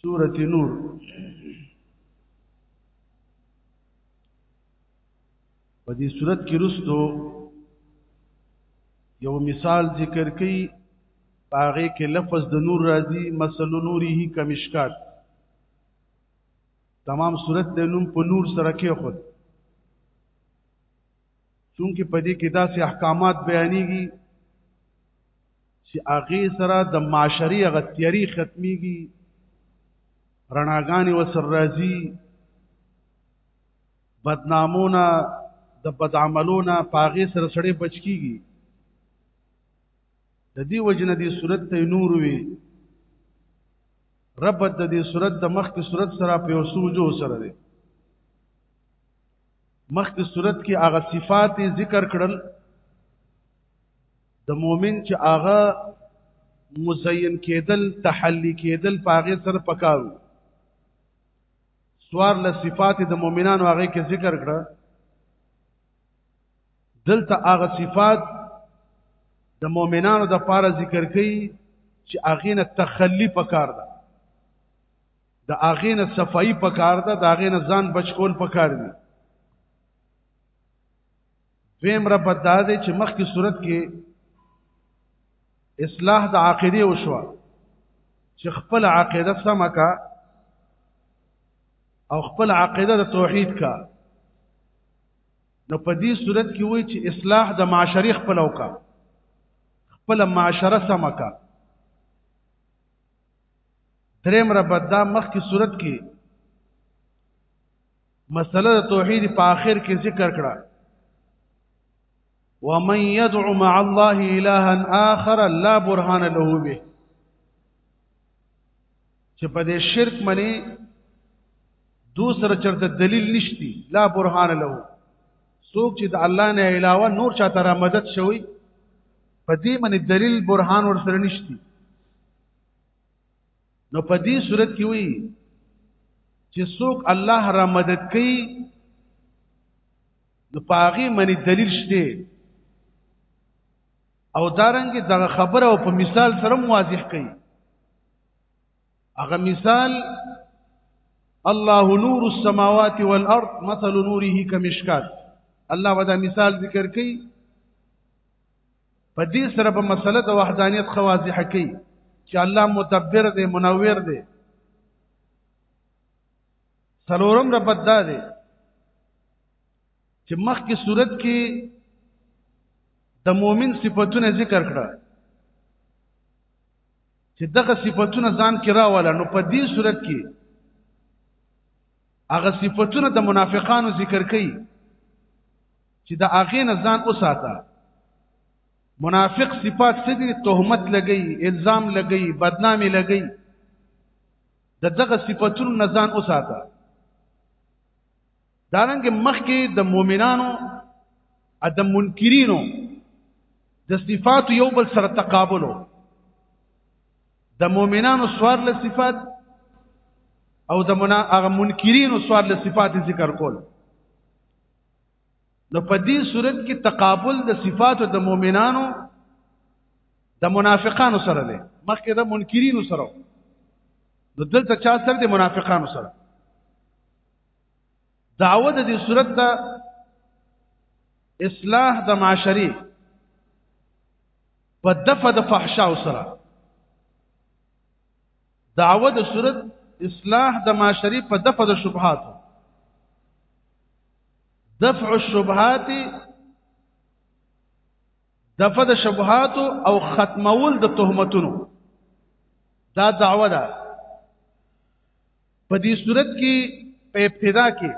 سورة نور په دې صورت کې رستو یو مثال ذکر کړي پاغه کې لفظ د نور راځي مثل نوره کمشکات تمام صورت د نوم په نور سره کې خود چونکه په دې کې داسې احکامات بیانېږي چې هغه سره د معاشري هغه تیری ختميږي رڼاګانې وسر راځي بدنامونه د بدعملونه پاغه سره سړې بچ کیږي د دې وجنه دې صورت ته نور وي رب د دې صورت د مخ کې صورت سره په وسوجو سره دی مخکې صورت کې هغه صفات ذکر کړل د مؤمن چې هغه مزین کېدل تحلی کېدل په هغه سره پکارو سوار له صفات د مؤمنانو هغه کې ذکر کړه دلته هغه صفات د مؤمنانو د پاره ذکر کړي چې هغه نه تخلی پکار ده د هغې نه صفائی په کار ده د هغې نه ځان بچ کول په کار دي دویم ربط دا دی چې مخکې صورت کې اصلاح د عقیده وشوه چې خپل عقیده سمه کا او خپل عقیده د توحید کا نو په دې صورت کې وایي چې اصلاح د معاشري خپل وکړه خپل معاشره سمه کا دریم ربط دا مخکې صورت کې مسله د توحید په آخر کې ذکر کړه ومن يدعو مع الله الها اخر لا برهان له به چې په دې شرک منی دوسر چرته دلیل نشتی لا برهان له څوک چې د الله نه علاوه نور چاته را مدد شوی په دې باندې دلیل برهان ور سره نشتی نو په دې صورت کې وی چې څوک الله را مدد کوي نو پاغي منی دلیل شته او دارنګ دغه خبره او په مثال سره واضح کوي هغه مثال الله نور السماوات والارض مثل نوره كمشكات الله ودا مثال ذکر کوي په دې سره په مسله د وحدانیت خوازي حقي چې الله مدبر دی منور دی سلورم ربط دا دی چې مخکې صورت کې د مؤمن صفاتونه ذکر کړه چې دغه صفاتونه ځان کې راواله نو په دې صورت کې هغه صفاتونه د منافقانو ذکر کړي چې د هغه نه ځان وساته منافق صفات څه دي تهمت لګي الزام لګي بدنامي لګي د دغه صفاتونو نه ځان وساته دارنګ مخکې د مؤمنانو ا د منکرینو د صفات یو بل سره تقابلو د مؤمنانو سوار له صفات او د منا هغه منکرینو سوار له صفات ذکر کول نو په دې صورت کې تقابل د صفاتو د مؤمنانو د منافقانو سره دی مخکې د منکرینو سره نو دلته چا سره د منافقانو سره دعوه د دې صورت د اصلاح د معاشري په دفع د فحشا سره دعوه د صورت اصلاح د معاشري په دفع د شبهات دفع الشبهات دفع د شبهات او ختمول د تهمتونو دا دعوه ده په دې صورت کې په ابتدا کې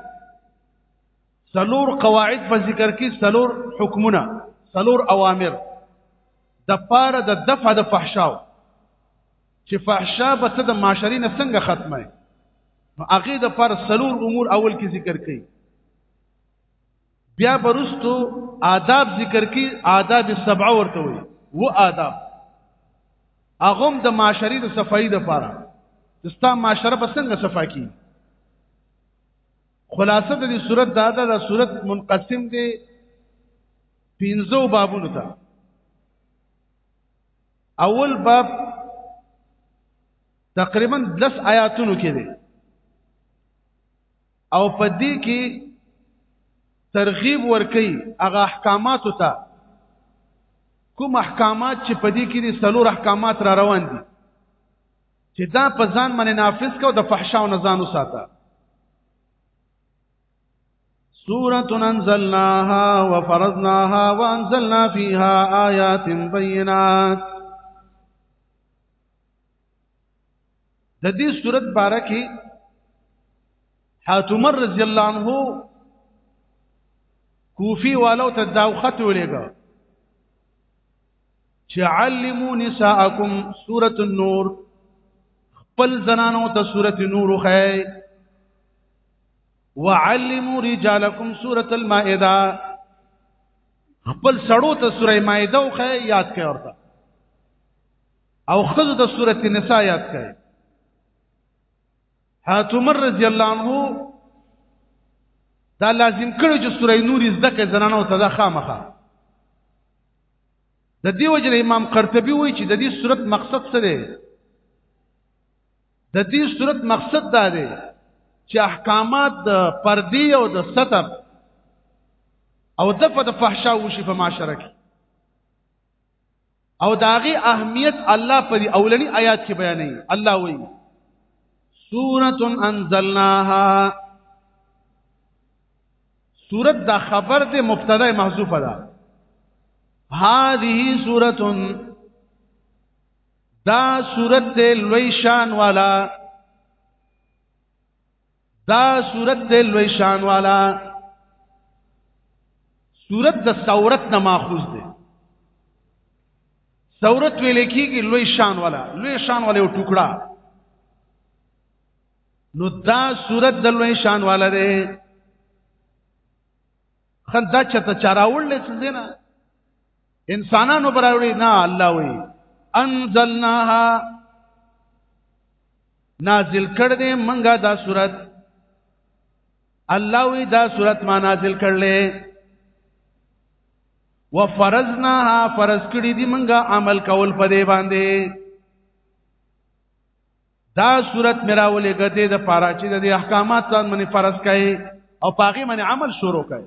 سلور قواعد په ذکر کې سلور حکمونه سلور اوامر د پاره د دفع د فحشاو چې فحشا به ته د معاشري نه څنګه ختمه نو هغه د پر سلور امور اول کې ذکر کړي بیا برستو آداب ذکر کړي آداب سبعه ورته وي و آداب هغه د معاشري د صفائی د پاره دستا معاشره به څنګه صفا کی خلاصه د دې صورت دا ده د صورت منقسم دي پنځو بابونو ته اول باب تقریبا لس آیاتونو کې دی او په دې کې ترغیب ورکي هغه احکامات ته کوم احکامات چې په دې کې دي څلور احکامات را روان دي چې دا په ځان باندې نافذ کو د فحشا او نزان وساته سورة انزلناها وفرضناها وانزلنا فيها آيات بينات د دې صورت باره کې حاتم رضی الله عنه کوفی والو ته دا خط ولېګا چې علمو نساءکم سورۃ النور خپل زنانو ته سورۃ النور خای وعلموا رجالکم سوره المائده خپل سړو ته سوره مائده او خه یاد کړئ ورته او خزه د سوره النساء یاد کړئ حضرت عمر رضی الله عنه دا لازم کړو چې سوره نور زده کړئ زنانو ته دا خامخه د دیو جن امام قرطبي وایي چې د دې سورت مقصد څه دی د دې صورت مقصد دا دی چې احکامات د پردي او د ستر او د په د فحشا وشي په معاشره کې او داغي اهمیت الله په اولنی آیات کې بیانوي الله وایي سورۃ انزلناها سورۃ دا خبر دې مبتدا محذوفه ده هذه سورۃ دا صورت دې لوی شان والا دا صورت دې لوی شان والا صورت د ثورت نه ماخوذ دی ثورت ویل کېږي لوی شان والا لوی شان والا یو ټوکړه نو دا صورت د لوی شان والا دی خندا چته چراول لسنه انسانانو براوړي نه الله وی انزلناها نازل کړ دې منګه دا صورت الله وی دا صورت ما نازل کړلې وفرزناها فرض کړې دې منګه عمل کول په دې باندې دا صورت مراولې غته د فاراچې د احکامات ځان منی فرض کړي او پاغي منی عمل شروع کړي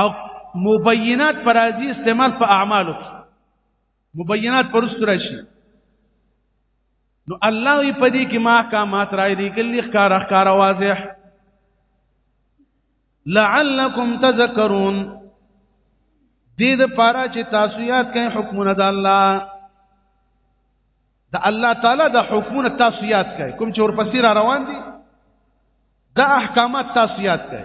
او مبینات پر راضی استعمال په اعمالو کې مبینات پر استره شي نو الله یې په دې کې ما احکامات راي دي کلی ښکار ښکار واضح لعلکم تذکرون دې د پاره چې تاسو یاد کړئ حکمونه د الله د الله تعالی د حکمونه تاسو یاد کړئ کوم چې ورپسې را روان دي دا احکامات تاسو یاد کړئ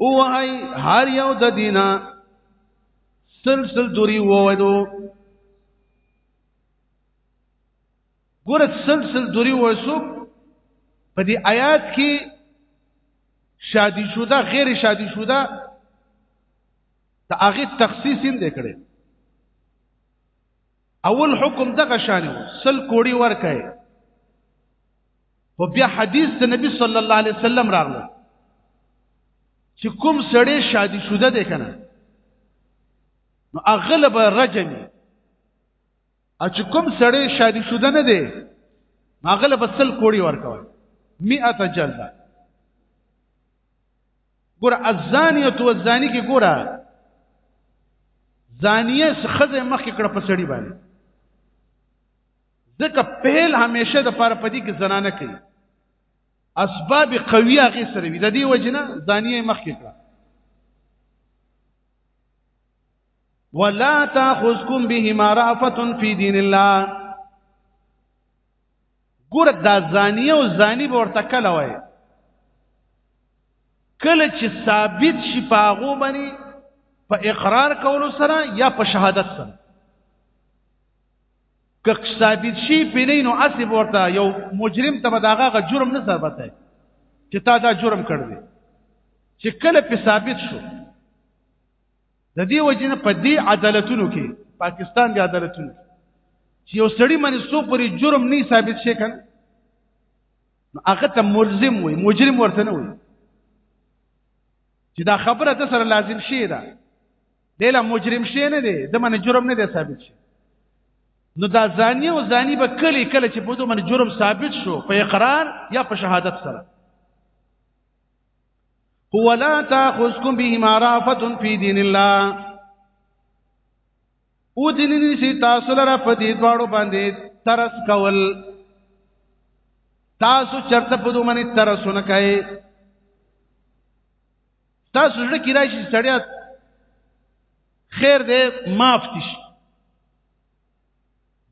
او هاي هر یو د دینه سلسل دوری وویدو ګوره سلسل دوری وسوک په دې آیات کې شادي شوده غیر شادي شوده د هغه تخصیص هم دکړي اول حکم دغه شان سل کوړی ورکه او بیا حدیث د نبی صلی الله علیه وسلم راغله چې کوم سړی شادي شوده دی کنه نو اغلب رجم ا چې کوم سړی شادي شوده نه دی اغلب سل کوړی ورکوي 100 جلده ګور الزانیه تو الزانی کې ګوره زانیه خزه مخ کې کړه په سړی باندې ځکه پهل همیشه د پاره پدی کې زنانه کوي اسباب قوی هغه سره وي د دې وجنه زانیه مخکې کړه ولا تاخذكم بهما رافه في دين الله ګور دا زانیه او زانی به ورته کله وای کله چې ثابت شي پاغو باندې په اقرار کولو سره یا په شهادت سره که ثابت شي پینې نو اسب ورته یو مجرم ته داغه جرم نه ثابت دی چې تا دا جرم کړ دی چې کله په ثابت شو د دې وجنه په دې عدالتونو کې پاکستان دی عدالتونو چې یو سړی باندې سو پرې جرم نه ثابت شي کنه نو هغه ته ملزم وي مجرم ورته نه وي چې دا خبره د سره لازم شي ده دله مجرم شي نه دی د من جرم نه دی ثابت شي نو دا زانی او زانی به کلی کله چې په دوه من جرم ثابت شو په اقرار یا په شهادت سره هو لا تاخذكم بهما رافه في دين الله او دین نشي تاسو لره په دې دواړو باندې ترس کول تاسو چرته په دوه من ترسونه کوي تاسو زړه کې راشي سړیا خیر دې معاف تش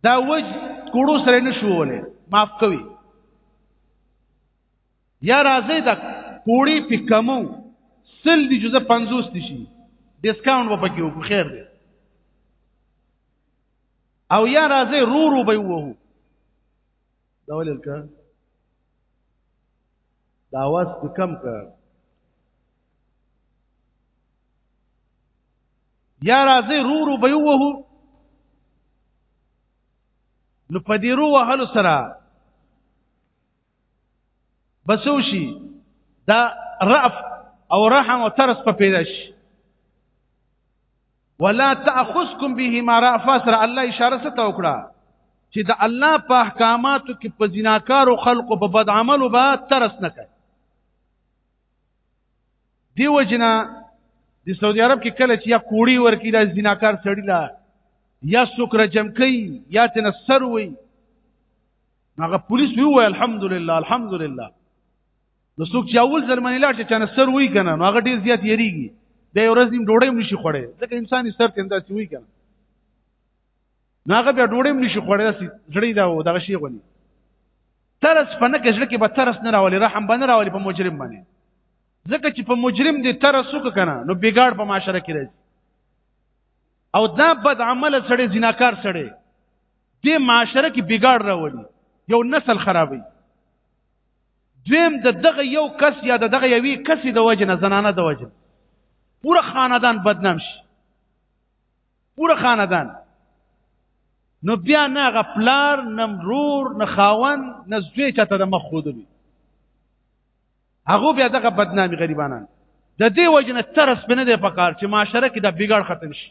دا وج کوړو سره نشوولې معاف کوي یا راځي دا کوړی په کمو سل دی جزء 50 دي شي ډیسکاونټ و پکې وکړو خیر دی او یا راځي رو رو به وو دا ولې که دا واس په کم که یا راځي رو رو به وو نو په دې رو وهلو سره بسو شي دا رأف او رحم او ترس په پیدا شي ولا تاخذكم بهما رافه سره الله اشاره ته وکړه چې د الله په احکاماتو کې په زناکارو خلقو په بد عملو به ترس نه کوي دیو جنا د سعودي عرب کې کله چې یا کوړی ورکی دا زناکار سړی لا یا سکر جم کوي یا تن سر وي هغه پولیس وی وای الحمدلله الحمدلله نو څوک چې اول ځل باندې لاړ شي چې نه سر وای کنه نو هغه ډیر زیات یریږي د یو ورځ نیم ډوډۍ هم نشي خوړی ځکه انسان سر ته انداسي وای کنه نو هغه بیا ډوډۍ هم نشي خوړی داسې زړی دا و دغه شی غوني ترس په نه کښل کې به ترس نه راولي رحم باندې راولي په مجرم باندې ځکه چې په مجرم دې ترس وک کنه نو بګاړ په معاشره کې راځي او دا بد عمل سړی زناکار سړی دې معاشره کې بګاړ راولي یو نسل خرابوي دویم د دغه یو کس یا د دغه یوې کسې د وجه نه زنانه د وجه پوره خاندان بدنام شي پوره خاندان نو بیا نه هغه پلار نه مرور نه خاون نه زوی چاته د مخ ښودلی هغه بیا دغه بدنامي غریبانان د دې وجه نه ترس به نه دی پکار چې معاشره کې د بګړ ختم شي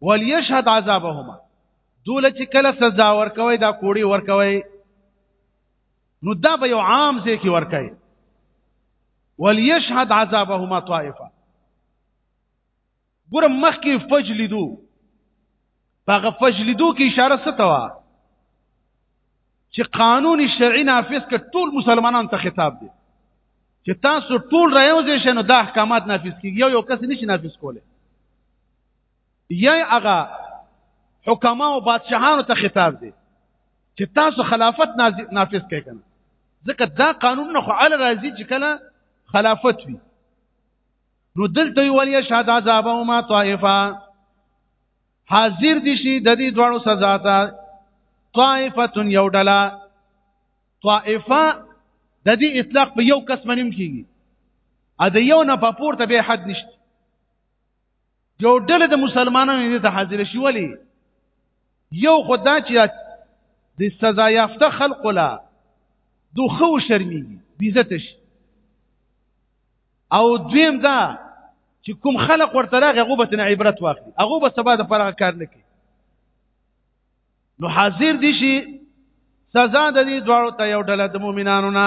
وليشهد عذابهما دوله چې کله سزا ورکوي دا کوړی ورکوي نو دا به یو عام ځای کې ورکوي وليشهد عذابهما طائفه ګور مخکې فجلدو هغه فجلدو کې اشاره ستوا چې قانون شرعي نافذ ک ټول مسلمانان ته خطاب دی چې تاسو ټول رايوځئ شنو دا احکامات نافذ کیږي یو یو کس نشي نافذ کولی یی هغه حکما او بادشاهانو ته خطاب دی چې تاسو خلافت نافذ کړئ کنه ځکه دا قانون نه خو ال راځي چې کله خلافت وي نو دلته ویل شهاد عذاب او ما طائفه حاضر دي شي د دې دوړو سزا ته طائفه یو ډله طائفه د دې اطلاق په یو قسم نیم کیږي ا د یو نه په پورته به حد نشته یو ډله د مسلمانانو دې ته حاضر شي ولی یو خدا چې د سزا یافته خلق لا دوخه او شرمېږي بیزت شي او دویم دا چې کوم خلق ورته راغی هغه به تنه عبرت واخلي هغه به سبا د فرغ کار نه کوي نو حاضر دي شي سزا د دې دواړو ته یو ډله د مؤمنانو نه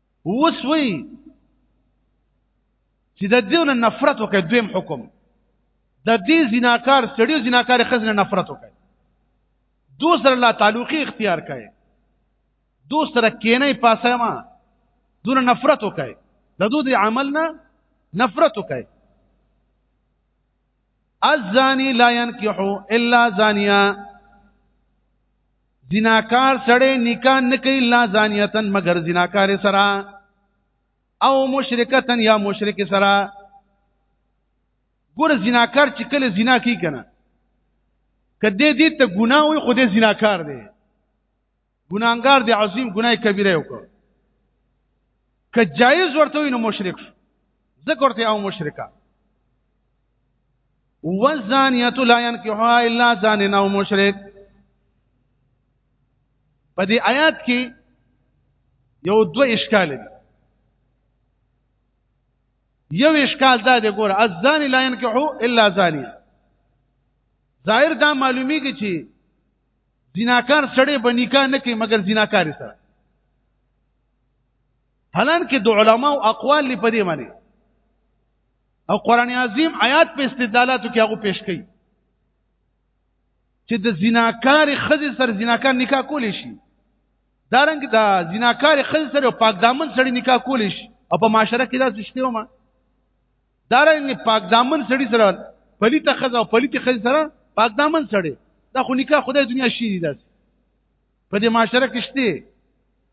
اوس وی چې د دې نه نفرت وکړي دویم حکم د دې زناکار سړیو زناکار خزنه نفرت وکړي دو سره الله تعلقي اختیار کړي دو سره کینې پاسه ما دون نفرت وکړي د دوی عمل نه نفرت وکړي الزانی لا ينكحو الا زانیه زناکار سړی نکاح نکي الا زانیتن مگر زناکار سره او مشرکتن یا مشرک سره ګور زناکار چې کله زنا کوي کنه کدی دې ته ګناه وي خو دې زناکار دی ګناګار دی عظیم ګناه کبیره یو کو که جایز ورته وي نو مشرک شو ذکر ورته او مشرکا والزانیه لا ينكحها الا زان او مشرک په دې آیات کې یو دوه اشکال دي یو اشکال دا دی ګوره الزان لا ينكحو الا زانیه ظاهر دا معلومیږي چې زناکار سړی به نکاح نه کوي مګر زناکار سره حالان کې د علما او اقوال لپاره دی معنی او قران عظیم آیات په استدلالاتو کې هغه پیش کړي چې د زناکار خزې سره زناکار نکاح کول شي دارنګ د دا زناکار خزې سره پاک دامن سره نکاح کول شي او په معاشره کې دا څه شته ما دارنګ پاک دامن سړي سره پلیته خزه او پلیته خزه سره پاک دامن سړي دا خو نکاح خدای دنیا شي دي داس په دې معاشره کې شته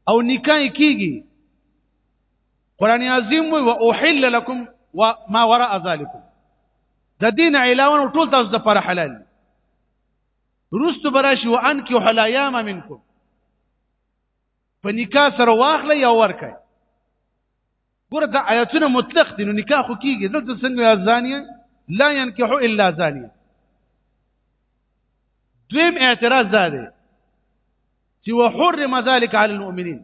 او نکاح کیږي قران عظیم و اوحل لكم وما وراء ذلكم د دین علاوه ټول تاسو د پر حلال روست براشي وان کې حلایام منکم په نکاح سره واخلې یا ورکه ګوره دا آیاتونه مطلق دي نو نکاح خو کیږي دلته څنګه یا زانیه لا ينكح الا زانیه دویم اعتراض دا دی چې وحرم ذلك على المؤمنين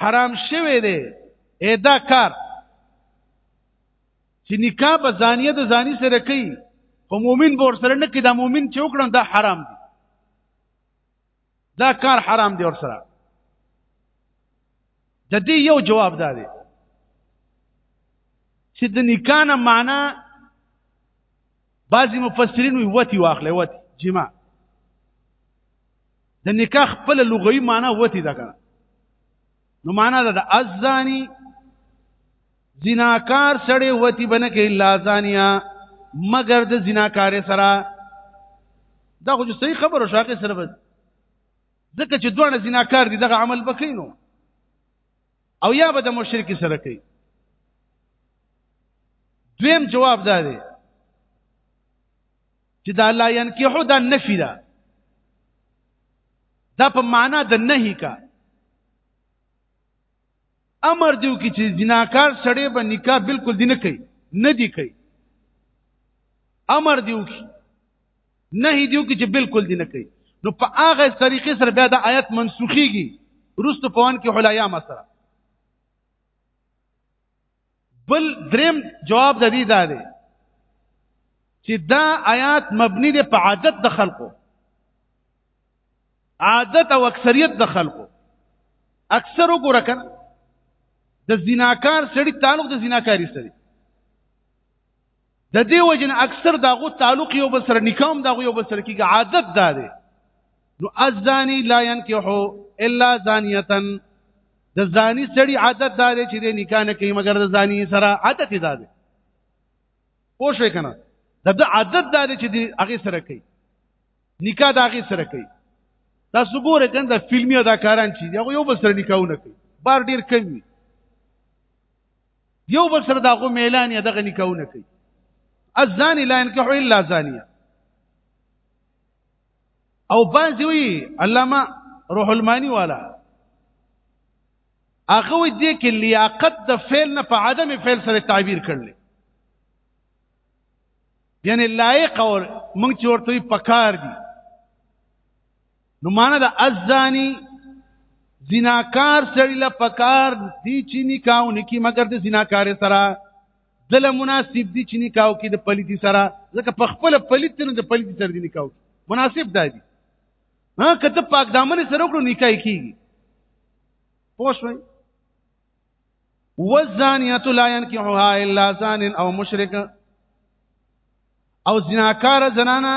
حرام شوی دی ادا کار چې نکاح به زانیه د زانی سره کوي او مؤمن به ورسره نه کوي دا مؤمن چې وکړم دا حرام دی دا کار حرام دی ور سره د دې یو جواب دا دی چې د نکانه معنا بعضی مفسرین وی وتی واخلې وتی جما د نکاح خپل لغوي معنا وتی دا کنه نو معنا د ازانی زناکار سړی وتی بنه کې الا زانیا مگر د زناکار سره دا خو صحیح خبره شاکه سره بس ځکه چې دوه زناکار دي دغه عمل بکینو او یا به د مشرک سره کوي دویم جواب دا دی چې دا لا ينکحو دا نفي ده دا په معنا د نهي کا امر دیو کې چې زناکار سړی به نکاح بالکل دینه کوي نه دی کوي امر دیو کې نهي دیو کې چې بالکل دینه کوي نو په هغه طریقې سره بیا د آیت منسوخيږي رست پوان کې حلایا مسره بل دریم جواب د دې دا دی چې دا آیات مبني دي په عادت د خلقو عادت او اکثریت د خلقو اکثر وګوره کنه د زناکار سړي تعلق د زناکاری سره د دې وجن اکثر داغو تعلق یو بل سره نکام داغو یو بل سره کیږي عادت دا دی نو الزانی لا ينكحو الا زانیه د زانی سړي عادت دا دی چې د نکاح نه کوي مګر د زانی سره عادت دا دی پوه شئ کنه د د عادت دا دی چې د هغه سره کوي نکاح د هغه سره کوي تاسو ګوره کنه د فلمي اداکاران چې هغه یو بل سره نکاحونه کوي بار ډیر کمی یو بل سره دغه میلان یا دغه نکاونه کوي الزانی لا ينكح الا زانیه او باندې وی علامه روح المانی والا هغه دې کې لیاقت د فعل نه په عدم فعل سره تعبیر کړل یعنی لایق او مونږ چې ورته پکار دي نو معنا د ازانی زناکار سړی له پکار دی چې نکاو نکی مگر د زناکار سره دله مناسب دی چې نکاو کې د پلیتی سره ځکه په خپل پلیت نه د پلیتی سره دی نکاو مناسب دی ها کته پاک دامن سره وکړو نکاح کیږي پوه شئ والزانیه لا ينكحها الا زان او مشرک او زناکار زنانا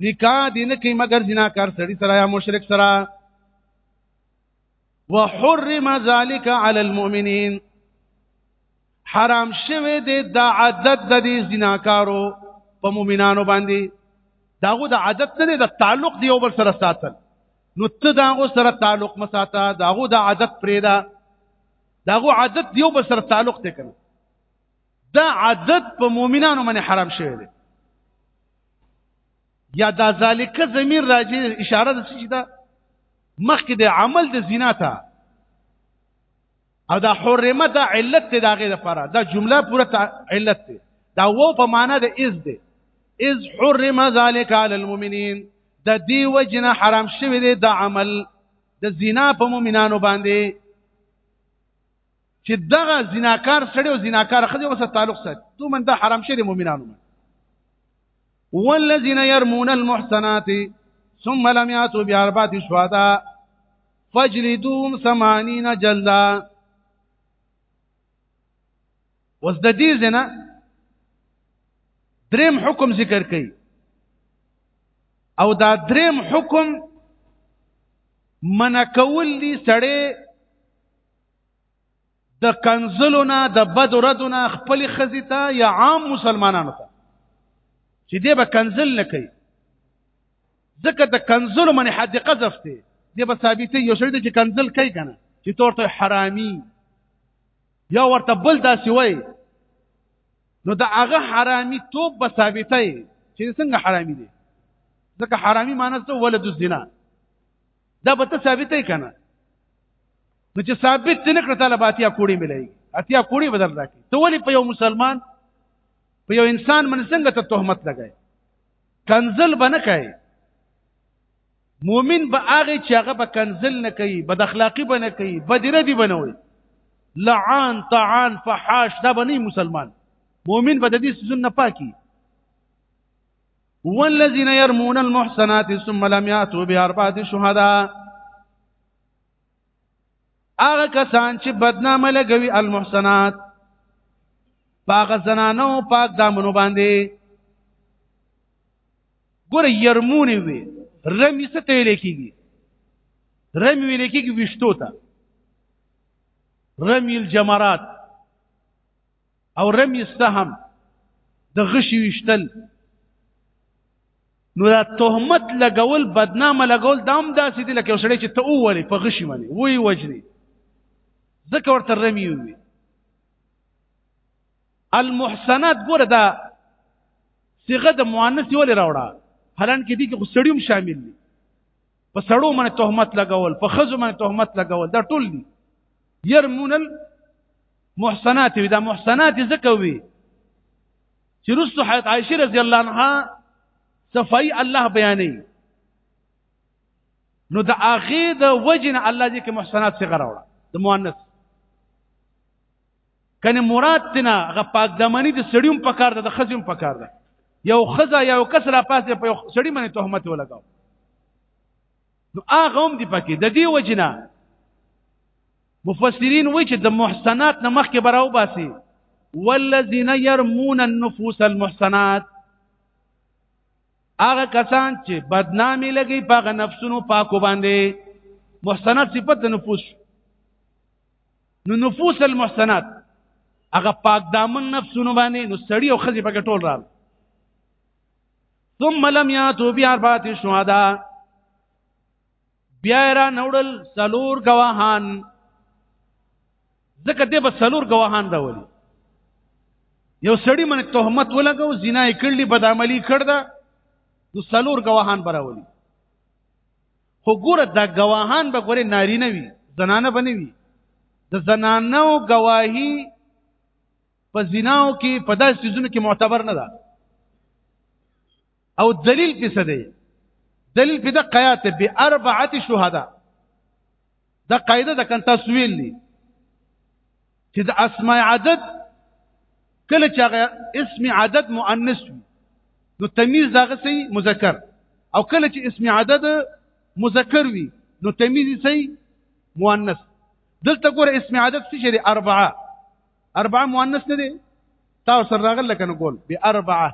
نکاح دین کوي مگر زناکار سړی سره یا مشرک سره وحرم ذلك على المؤمنين حرام شوه دې د عادت د دې زناکارو په مؤمنانو باندې داغه د عادت نه د تعلق دی او بل سره ساتل نو ته دا غو سره تعلق مساته دا غو د عادت پرېدا دا غو عادت دیو بل سره تعلق ته کنه دا عادت په مؤمنانو باندې حرام شوی دی یا دا ذالک زمير راځي اشاره د څه ده مخکې د عمل د زنا ته او دا حرمه دا علت دی داغه لپاره دا جمله پوره علت دی دا وو په معنا د از دی از حرم ذلك على المؤمنين د دی وجنه حرام شوی دی د عمل د زنا په مؤمنانو باندې چې دغه زناکار سړی او زناکار خځه وسه تعلق سات تو من دا حرام شوی دی مؤمنانو والذین يرمون المحصنات ثم لم ياتوا باربعه شهداء فجلدوهم ثمانین جلدا وز د دې زنا دریم حکم ذکر کړي او دا دریم حکم منع کول دي سړی د کنزلو نه د بد ردو نه خپل خزي ته یا عام مسلمانانو ته چې دی به کنزل نه کوي ځکه د کنزلو من حد قذف دی دی به ثابتې یو شړې چې کنزل کوي کنه چې تور ته حرامي یا ورته بل داسې وای نو د هغه حرامي توپ به ثابتې چې څنګه حرامي دی ځکه حرامي معنی څه ولد الزنا دا به ته ثابتې کنه نو چې ثابت دې نکړه تعالی باتیا کوړي ملایي اتیا کوړي بدل راکې ته ولی په یو مسلمان په یو انسان من څنګه ته تهمت لګای کنزل بنه کوي مؤمن به هغه چې هغه به کنزل نه کوي بد اخلاقی بنه کوي بدره دی بنوي لعان طعان فحاش دا بني مسلمان مؤمن به د دې سيزون نه پاکي والذين يرمون المحصنات ثم لم ياتوا باربعه شهداء هغه کسان چې بدنامه لګوي المحسنات پاغه زنانو پاک دامنو باندې ګوره يرمونی وي رمی څه ته لیکيږي رمی ویل کېږي وشتو ته رمی الجمرات او رمی السهم د غشي وشتل نو دا تهمت لګول بدنامه لګول دام داسې دي لکه وسړی چې ته وولې په غشي باندې وای وجني ځکه ورته رمی وي المحسنات ګوره دا صيغه د مؤنث ولې راوړه حالان کې دي کې خو سړیوم شامل دي په سړو باندې تهمت لګول په خزو باندې تهمت لګول دا ټول دي يرمون المحصنات دا محصنات زکوي چې رسو حضرت عائشه رضی الله عنها صفای الله بیانې نو د اخې د وجن الله دې کې محصنات څخه راوړه د مؤنث کنه مراد تینا غ پاک دمنی د سړیوم په کار ده د خزم په کار ده یو خزا یو کس را پاسه په سړی باندې تهمت ولګاو نو هغه هم دی پکې د دې وجنه مفسرین وایي چې د محسنات نه مخکې براو باسي والذین يرمون النفوس المحسنات هغه کسان چې بدنامي لګي په نفسونو پاکو باندې محسنات صفت د نفوس شو نو نفوس المحسنات هغه پاک دامن نفسونه باندې نو سړی او خزي پکې ټول راغله ثم لم ياتوا باربعه شهداء بیا را نوړل سلور گواهان ځکه دې به سلور گواهان راولي یو سړی من تهمت ولګاو زنا یې کړلی بدعملی کړ دا نو سلور گواهان براولي خو ګوره دا گواهان به ګوره ناری نه وي زنانه به نه وي د زنانو گواهی په زناو کې په داسې چیزونو کې معتبر نه ده او دلیل په څه دی دلیل په د قیات به اربعه شهدا دا قاعده د کن تاسو ویل دي چې د اسماء عدد کله چې هغه اسم عدد مؤنث وي نو تمیز دغه سي مذکر او کله چې اسم عدد مذکر وي نو تمیز سي مؤنث دلته ګوره اسم عدد څه شي اربعه اربعه مؤنث نه دي تاسو سره راغله کنه ګول به اربعه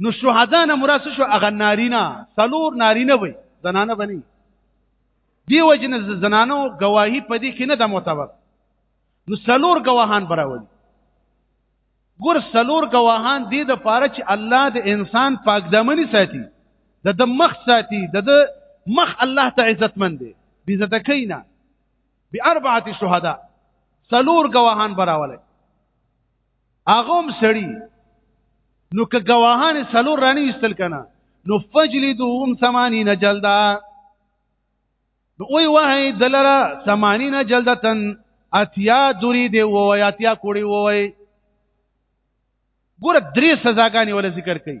نو شهدا نه مراد شو هغه نارینا سلور نارینه وي زنانه بني دی وجن زنانو گواهی پدې کې نه د معتبر نو سلور گواهان براولي ګور سلور گواهان دې د پاره چې الله د انسان پاک دمنی ساتي د د مخ ساتي د د مخ الله ته عزت مند دی بي عزت کینا باربعه شهدا سلور گواهان براوله هغه هم سړی نو که گواهان سلور رانی استل کنه نو فجلدوهم 80 جلدا نو وی وای دلرا 80 جلدتن اتیا دوری دی وای اتیا کوړی وای ګور درې سزاګانی ول ذکر کړي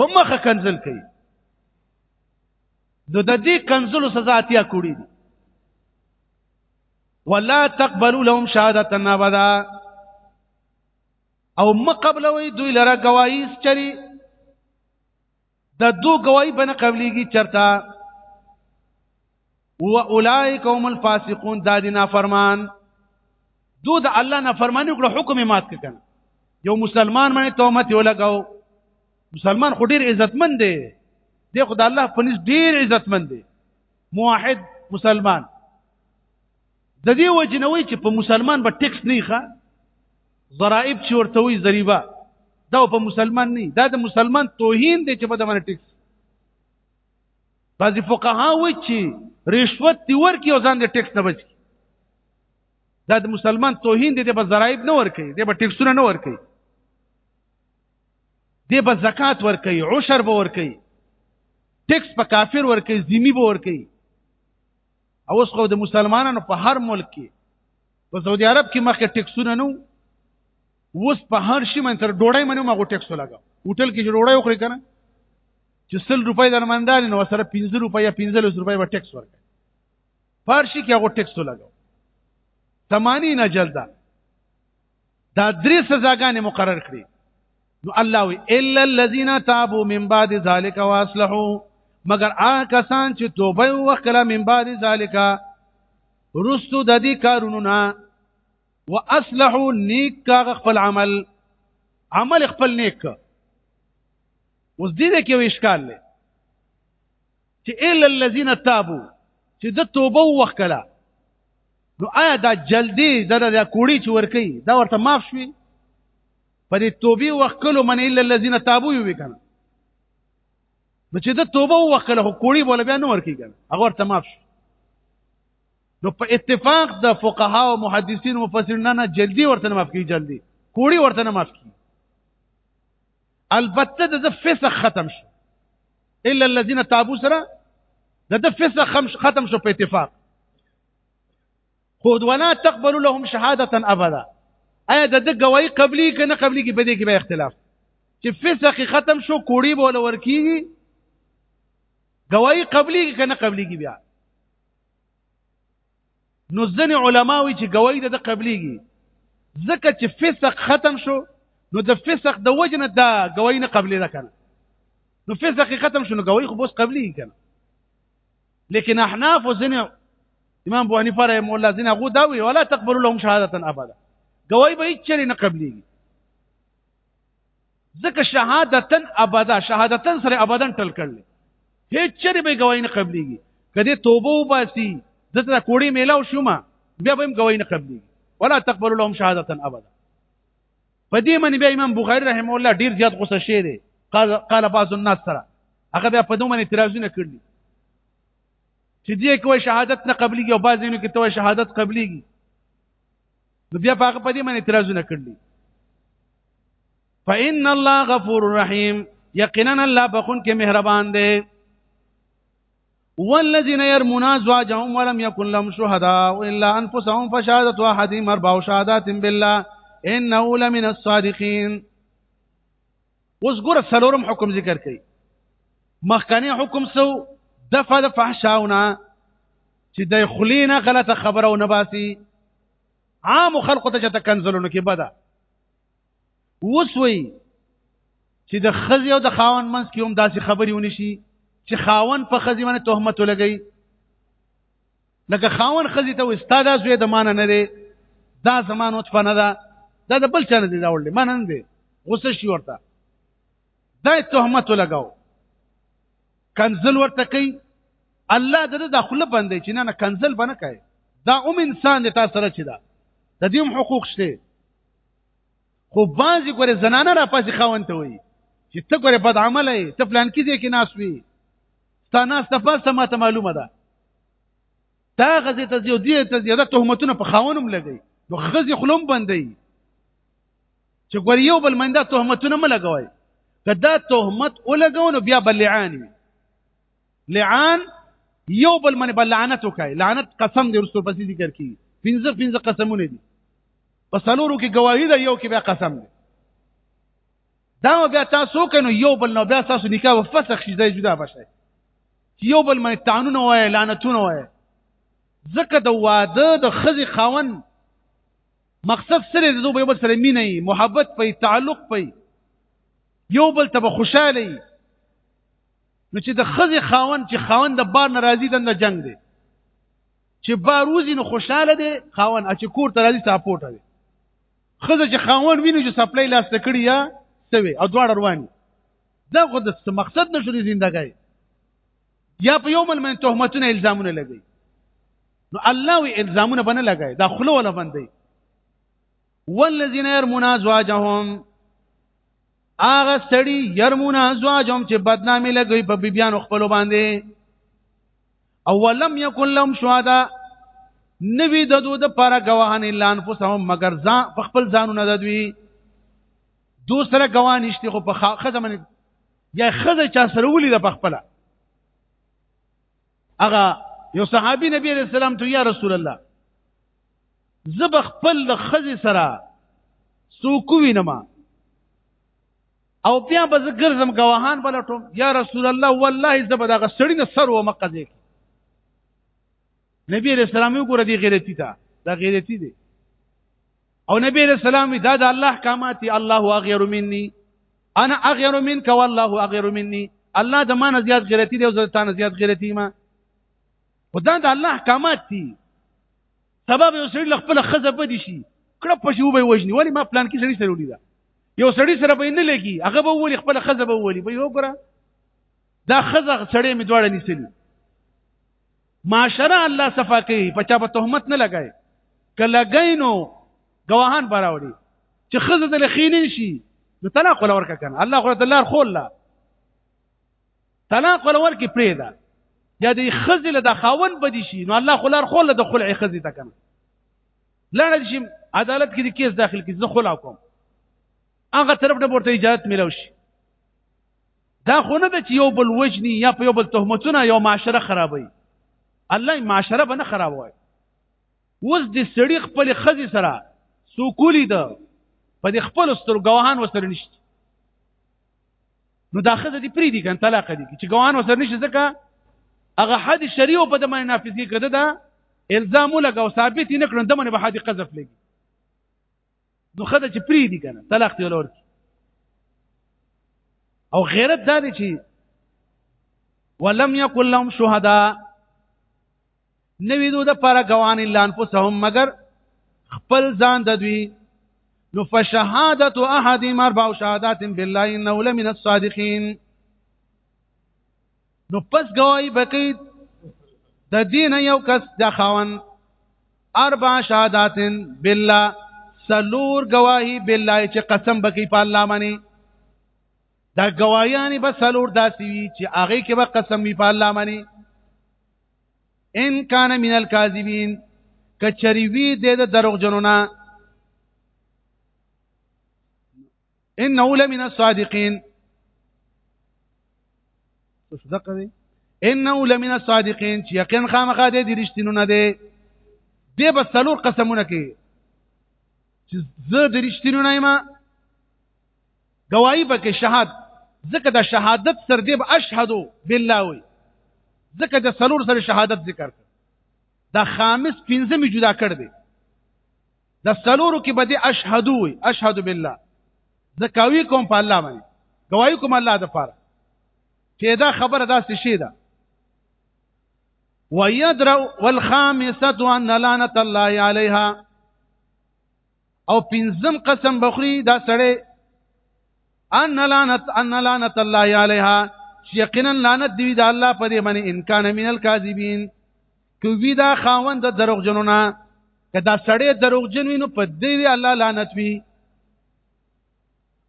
په مخه کنزل کوي نو د دې کنزلو سزا اتیا کوړي دي ولا تقبلوا لهم شهادت ابدا او مقبلوي دوی لره گواہی چری د دو گواہی بنه قبليږي چرته و اولائک هم الفاسقون دا دي نافرمان دو د الله نافرمانی وکړه حکم یې مات کړ یو مسلمان باندې تهمت یې ولګاو مسلمان خو ډیر عزتمن دی دی خو د الله په نس ډیر عزتمن دی موحد مسلمان د دې وجنوي چې په مسلمان به ټیکس نه ښه ضرائب چې ورته وي ضریبه دا په مسلمان نه دا د مسلمان توهین دی چې په دمن ټیکس بعضی فقها وایي چې رشوت دی ورکی او ځان د ټیکس نه بچي دا د مسلمان توهین دی د به ضرایب نه ورکی دی به ټیکسونه نه ورکی دی به زکات ورکی عشر به ورکی ټیکس په کافر ورکی ذمی به ورکی او اوس خو د مسلمانانو په هر ملک کې په سعودي عرب کې مخکې ټیکسونه نو اوس په هر شي من تر ډوړی منو ما غو ټیکس لګا هوټل کې ډوړی وخوري کنه چې 100 روپۍ درمندال نو سره 15 روپۍ یا 15 روپۍ به ټیکس ورکړي پر شي کې غو ټیکس لګا 80 نه جلدا دا درې سزاګانې مقرر کړې نو الله وی الا الذين تابوا من بعد ذلك واصلحوا مگر هغه کسان چې توبه وکړه من بعد ذلك رستو د دې کارونو نه واصلحوا نیک کاغه خپل عمل عمل خپل نیک اوس دې کې یو اشکال لري چې الا الذين تابوا چې د توبه وکړه نو آیا دا جلدی دا د کوړی چې ور کوي دا ورته معاف شوي په دې توبې وکړو من الا الذين تابوا یو وکنه نو چې د توبه وکړه خو کوړی بوله بیا نو ور کوي کنه هغه ورته معاف شوي نو په اتفاق د فقها او محدثین او مفسرین نه جلدی ورته نه معاف کی جلدی کوړی ورته نه معاف کی البته د فسخ ختم شو الا الذين تابوا سره د فسخ ختم شو په اتفاق خود ولا تقبل لهم شهاده ابدا ایا د د گواہی قبلی کنه قبلی کې بده کې به اختلاف چې فسخ ختم شو کوړی بوله ورکیږي گواہی قبلی کنه قبلی کې بیا نو ځنې علماوی چې گواهی د قبليږي ځکه چې فسق ختم شو نو د فسق د وجنه دا گواهی نه قبلې ده کنه نو فسق ختم شو نو گواهی خو بس قبليږي کنه لیکن احناف ځنې امام ابو حنیفه رحم الله ځنې هغه دا وی ولا تقبل لهم شهادتا ابدا گواهی به هیڅ چره نه قبليږي ځکه شهادتن ابدا شهادتن سره ابدا ټل کړل هیڅ چری به گواہی نه قبليږي کله توبه وباسي دته کوړی میلاو شوما بیا به هم گواہی نه قبليږي ولا تقبل لهم شهادتن ابدا په دې منی بیا امام بخاری رحم الله ډیر زیات غوسه شوی دی قال قال بعض الناس سره هغه بیا په دوه منی اعتراضونه کړل چې دې کوی شهادت نه قبليږي او بعضینو کې توه شهادت قبليږي نو بیا هغه په دې باندې اعتراضونه کړل فإن الله غفور رحیم یقینا الله بخون کې مهربان دی والذین يرمون ازواجهم ولم يكن لهم شهداء الا انفسهم فشهادة احدهم اربع شهادات بالله انه لمن الصادقين اوس ګور سلورم حکم ذکر کړي مخکنی حکم سو دفع د فحشاونه چې د خلینا غلطه خبره و نه باسي عام خلکو ته چته کنزلونو کې بده اوس وی چې د خزي او د خاون منس کې هم داسې خبرې ونی شي چې خاون په خزي باندې تهمت ولګي لکه خاون خزي ته استاد زوی د مان نه دی دا زمانو ته نه ده دا د بل چا نه دی دا وړل مان نه دی غوسه شي ورته دا تهمت ولګاو کنزل ورته کوي الله د د خپل بندې چې نه کنزل بنه کوي دا اوم انسان د تاسو سره چې دا د دې حقوق شته خو بعضی ګوره زنانه را پاسې خاوند ته وي چې ته ګوره بد عمل یې ته پلان کې دې کې ناس وي تا ناس ته پاسه ماته معلومه ده تا غزه ته زیو دې ته زیاده تهمتونه په خاونم لګي نو خزي خلوم بندي چې ګور یو بل منده تهمتونه ملګوي کدا تهمت ولګونو بیا بلعان لعان یو بل من بلعنت وکای لعنت قسم دی رسول پسې ذکر کی پنځه پنځه قسمونه دي په سلورو کې گواهی ده یو کې بیا قسم دی دا بیا تاسو کنو یو بل نو بیا تاسو نکاح وفسخ شي ځای جدا بشي یو بل من تانونه وای لعنتونه وای ځکه د واده د خزي خاون مقصد سره د دوی بل سره مینه محبت پي تعلق پي یو بل ته خوشاله نو چې د خزي خاون چې خاون د بار ناراضي دند جنگ دی چې بار وزي نو خوشاله دی خاون چې کور ته راځي سپورټ دی خزه چې خاون ویني چې سپلای لاس تکړی یا سوي او دواړه رواني دا خو د مقصد نشو زندګۍ یا په یو بل باندې تهمتونه الزامونه لګي نو الله وی الزامونه بنه لګي دا خلو ولا باندې والذین يرمون ازواجهم اغه سړی يرمون ازواجهم چې بدنامي لګي په بیبيان خپل باندې او ولم يكن لهم شهدا نوی د دوی د پاره گواهان الا انفسهم مگر ځان په خپل ځانونه د دوی دوسره گواهان نشته خو په خاخه زمونه یا خزه چا سره ولي د پخپله هغه یو صحابي نبی علیہ السلام ته یا رسول الله زه بخپل د خزه سره سوکوي نما او بیا به زه ګرځم ګواهان بلټوم یا رسول الله والله زه به دغه سړی نه سر و مقدې نبی علیہ السلام یو ګره دی غیرتی تا دا غیرتی دی او نبی علیہ السلام دا د الله احکامات الله غیر مني انا اغیر منک والله اغیر مني الله د ما نه زیات غیرتی دی او زه تانه زیات غیرتی ما خدای د الله احکامات دي سبب یو سړي خپل خزه بدی شي کړه پښې وبې وژني ولی ما پلان کې سړي سره ولیدا یو سړي سره به نه لګي هغه به ولی خپل خزه به ولی به یو ګره دا خزه سړي می دواړه نیسلی معاشره الله صفا کوي په چا په تهمت نه لګای کله غینو گواهان براوړي چې خزه د لخینین شي نو طلاق ولا ورکه کنه الله خو ته لار خول لا طلاق ولا ورکه پریدا یا د خزه له د خاون بدی شي نو الله خو لار خول له د خلع خزه ته کنه لړل شي عدالت کې د کیس داخل کې زه خلع کوم هغه طرف نه ورته اجازه ملو شي دا خو نه ده چې یو بل وجني یا په یو بل تهمتونه یو معاشره خرابوي الله معاشره به نه خرابوي اوس د سړي خپل خزي سره سوکولي ده په دې خپل سترګوهان وسره نشته نو دا خزه دې پری دي کن طلاق دي چې ګوهان وسره نشته ځکه هغه حد شریع په دمه نافذي کړه ده الزام لګا او ثابت نه کړن دمه به حد قذف لګي نو خدای چې پری دي کنه طلاق دی ولور او غیرت دا دی چې ولم یقل لهم شهدا نوی دو د پاره غوان الا انفسهم مگر خپل ځان د دوی نو فشهادت احد اربع شهادات بالله انه لمن الصادقين نو پس گواہی بکی د دین یو کس د خاون اربع شهادات بالله سلور گواہی بالله چې قسم بکی په الله باندې دا گواهیانی به سلور داسي وي چې هغه کې به قسم وي په الله باندې ان کان من الکاذبین کچری وی د دروغ جنونه انه لمن الصادقين صدق دی انه لمن الصادقين چې یقین خامخا دی د رښتینو نه دی دی بس څلور قسمونه کوي چې زه د رښتینو نه ما گواہی پکې شهادت ځکه د شهادت سر دی اشهد بالله وي ځکه د څلور سره شهادت ذکر دا خامس پنځمه جدا کړ دی د سلورو کې به دې اشهد وي اشهد بالله زکاوی کوم په الله باندې گواہی کوم الله د پاره چې دا خبره داسې شي ده ويدرو والخامسه ان لعنت الله عليها او پنځم قسم بخوري دا سړی ان لعنت ان لعنت الله عليها یقینا لعنت دی د الله په دې باندې ان کان من الکاذبین کوي دا خاوند د دروغجنو نه که دا سړی دروغجن وي نو په دې دی الله لعنت وي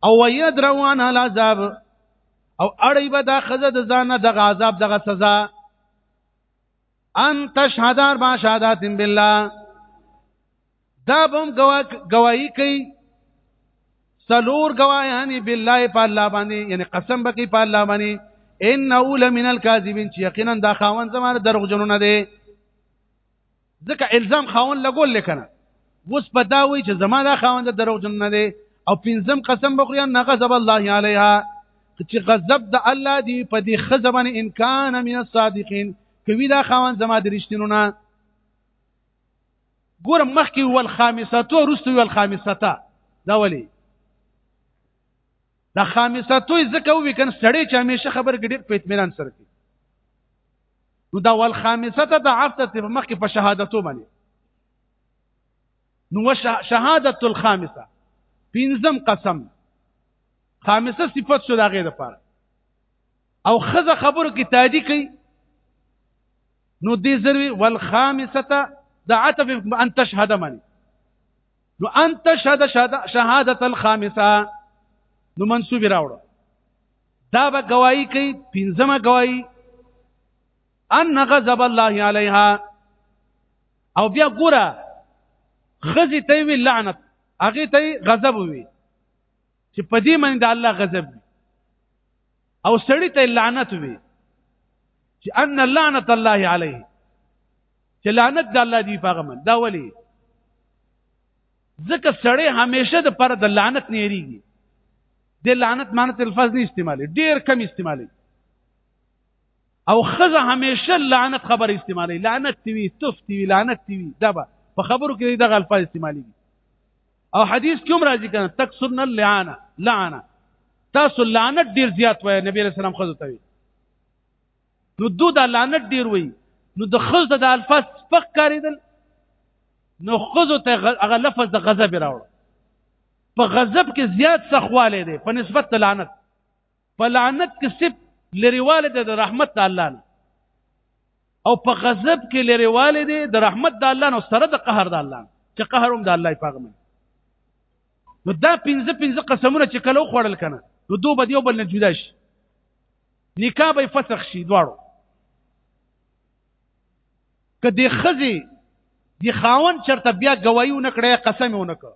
او ويدروان العذاب او اړي به دا خزه د ځانه د عذاب دغه سزا ان تشهدار با شهادت بالله دا به هم گواهی کوي سلور گواهان بالله په الله باندې یعنی قسم بکی په الله باندې انه لمن الكاذبین چې یقینا دا خاون زماره دروغ جنونه دی ځکه الزام خاون لګول لکنه وس په دا وی چې زما دا خاون د دروغ جنونه دی او پنځم قسم بخوري نه غضب الله علیها چې غضب د الله دی په دې خزبن ان کان من الصادقین کوي دا خاون زما د رښتینونه ګور مخکې ول خامسه تو رستو ول خامسه تا دا ولی دا خامسه تو ځکه وی کنه سړی چې همیشه خبر ګډیر په اطمینان سره کی نو دا ول خامسه ته د عفت په مخکې په شهادتو باندې نو شهادت الخامسه پنځم قسم خامسه صفت شو دا غیر لپاره او خزه خبرو کې تادی کوي نو دې زروي والخامسه د عتب ان تشهد من نو ان تشهد شهادت الخامسه نو منسوب راوړو دا به گواہی کوي پنځمه گواہی ان غضب الله عليها او بیا ګوره خزي ته وی لعنت هغه ته غضب وی چې په دې باندې د الله غضب وي او سړی ته لعنت وي چې ان لعنت الله علیه چې لعنت د الله دی په غمن دا ولی ځکه سړی همیشه د پر د لعنت نه یریږي د لعنت معنی الفاظ نه استعمالي ډیر کم استعمالي او خزه همیشه لعنت خبر استعمالي لعنت تی وی تف تی وی لعنت تی وی دبا په خبرو کې دغه الفاظ استعمالي او حدیث کوم راځي کنه تکسرن اللعانه لعنه تاسو لعنت ډیر زیات وای نبی رسول الله خزو ته نو دو دا لعنت ډیر وای نو د خزو د الفاظ فق کاریدل نو خزو ته هغه لفظ د غضب راوړ په غضب کې زیات سخواله دی په نسبت لعنت په لعنت کې صرف لريواله ده د رحمت د الله نه او په غضب کې لريواله ده د رحمت د الله نه سره د قهر د الله چې قهر هم د الله پاغم نو دا پنځه پنځه قسمونه چې کله خوړل کنه نو دوه به یو بل نه جدا شي نکاح به فسخ شي دواړو که د خزي د خاون چرته بیا گوايو نکړه قسم ونکړه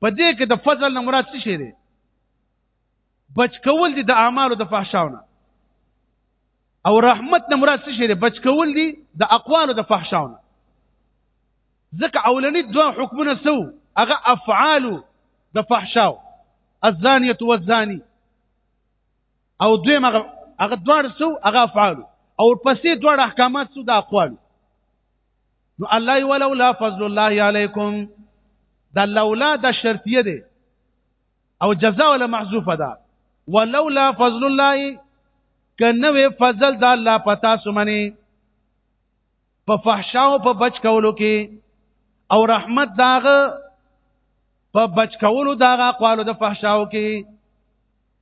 په دې کې د فضل نه مراد څه شی دی بچ کول دي د اعمالو د فحشاونه او رحمت نه مراد څه شی دی بچ کول دي د اقوالو د فحشاونه ځکه اولنی دوه حکمونه سو هغه افعال د فحشاو الزانيه والزاني او دوی مغه هغه دوړ سو هغه افعال او پسې دوړ احکامات سو د اقوال نو الله ولولا فضل الله علیکم دا لولا د شرطیه ده او جزاء ولا محذوفه ده ولولا فضل الله کنه وی فضل د الله پتا سمنه په فحشاو په بچ کولو کې او رحمت داغه په بچ کولو داغه اقوالو د فحشاو کې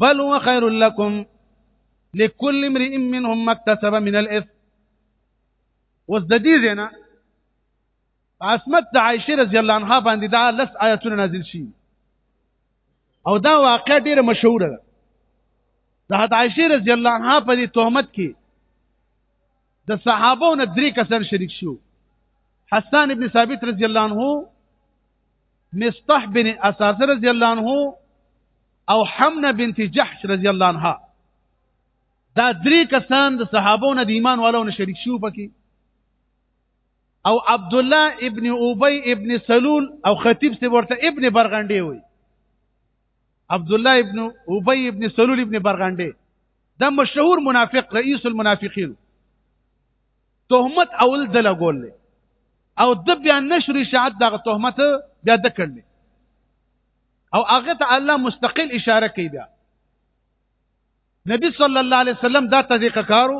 بل هو خير لكم لكل امرئ منهم ما اكتسب من الاثم اوس د دې زنه عصمت د عائشه رضی الله عنها باندې دا لس آیاتونه نازل شي او دا واقع ډیره مشهوره ده د حضرت عائشه رضی الله عنها په دې تهمت کې د صحابو نه درې کسان شریک شو حسان ابن ثابت رضی الله عنه مصطح بن اساس رضی الله عنه او حمنه بنت جحش رضی الله عنها دا درې کسان د صحابو نه د ایمان والو نه شریک شو پکې او عبد الله ابن ابي ابن سلول او خطيب سي ورته ابن برغندي وي عبد الله ابن ابي ابن سلول ابن برغندي دا مشهور منافق رئيس المنافقين تهمت اول د لګول او د بیا نشر اشاعت دغه تهمت بیا د کړل او هغه ته الله مستقل اشاره کوي بیا نبی صلی الله علیه وسلم دا طریقه کارو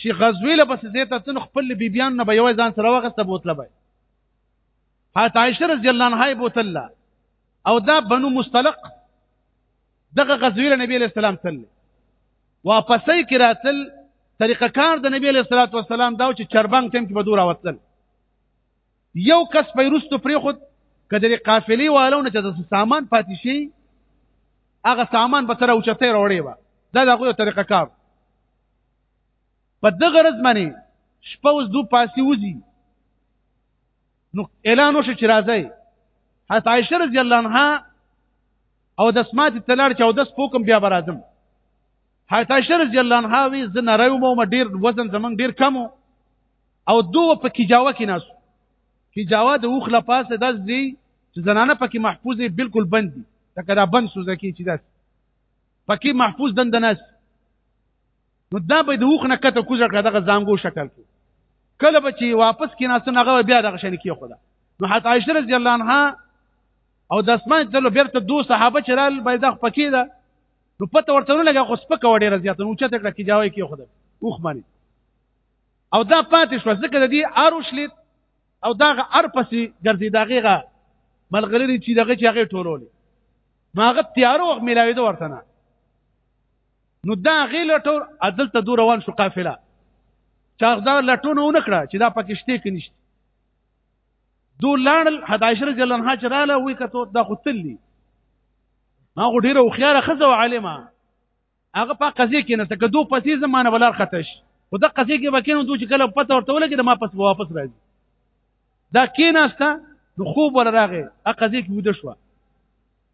چې غزوی له پسې زیته تن خپل بیبیان نه به یو ځان سره وغسته بوتله به حضرت عائشه رضی الله عنها بوتله او دا بنو مستلق دغه غزوی له نبی علیہ السلام تل واپسې کې راتل طریقه کار د نبی علیہ الصلوۃ والسلام دا چې چربنګ تم کې بدور اوتل یو کس پیرستو پرې خود کدرې قافلې والو نه چې سامان پاتې شي هغه سامان به تر اوچته وروړي و دا دغه طریقه کار په دغه غرض باندې شپه اوس دو پاسي وځي نو اعلان وشو چې راځي حضرت عائشه رضی الله عنها او د سمات تلار چې او د سپوکم بیا برازم حضرت عائشه رضی الله عنها وی زنه راو مو ډیر وزن زمنګ ډیر کم او دوه په کې جاوا کې ناس کې جاوا د اوخ لپاسه داس دی چې زنانه پکې محفوظه بالکل بند دي دا کدا بند سوزه کې چې داس پکې محفوظ دند ناس نو دا به د وخ نه کته کوزه کړه دغه زنګو شکل کې کله به چې واپس کې ناس نه غو بیا دغه شنه کې خدا نو حتی عائشہ رضی الله عنها او د اسمان تلو بیرته دو صحابه چې رال بيدغ پکې ده نو پته ورته نه لګه خو سپکه وړي رضی الله نو چته کړه کې جاوي کې خدا وخ باندې او دا پاتې شو ځکه د دې اروشلیت او داغه ار پسې ګرځي دغه ملغلري چې دغه چې هغه ټولولې ماغه تیارو وخت ملاوي ده ورته نه نو دا غي لټور عدل ته دور روان شو قافله چاغ دا لټونه و نکړه چې دا پکشته کې نشته دو لاړل حدایشر جلن ها چراله وې کته دا قتلی ما غو ډیره خوخياره خزه عالمه هغه په قضيه کې نه تکدو پسې زمانه ولر ختش خو دا قضيه کې وکینو دوی چې کله پته ورته ولګي ما پس واپس راځي دا کیناسته نو خوب ور راغې هغه قضيه کې ود شو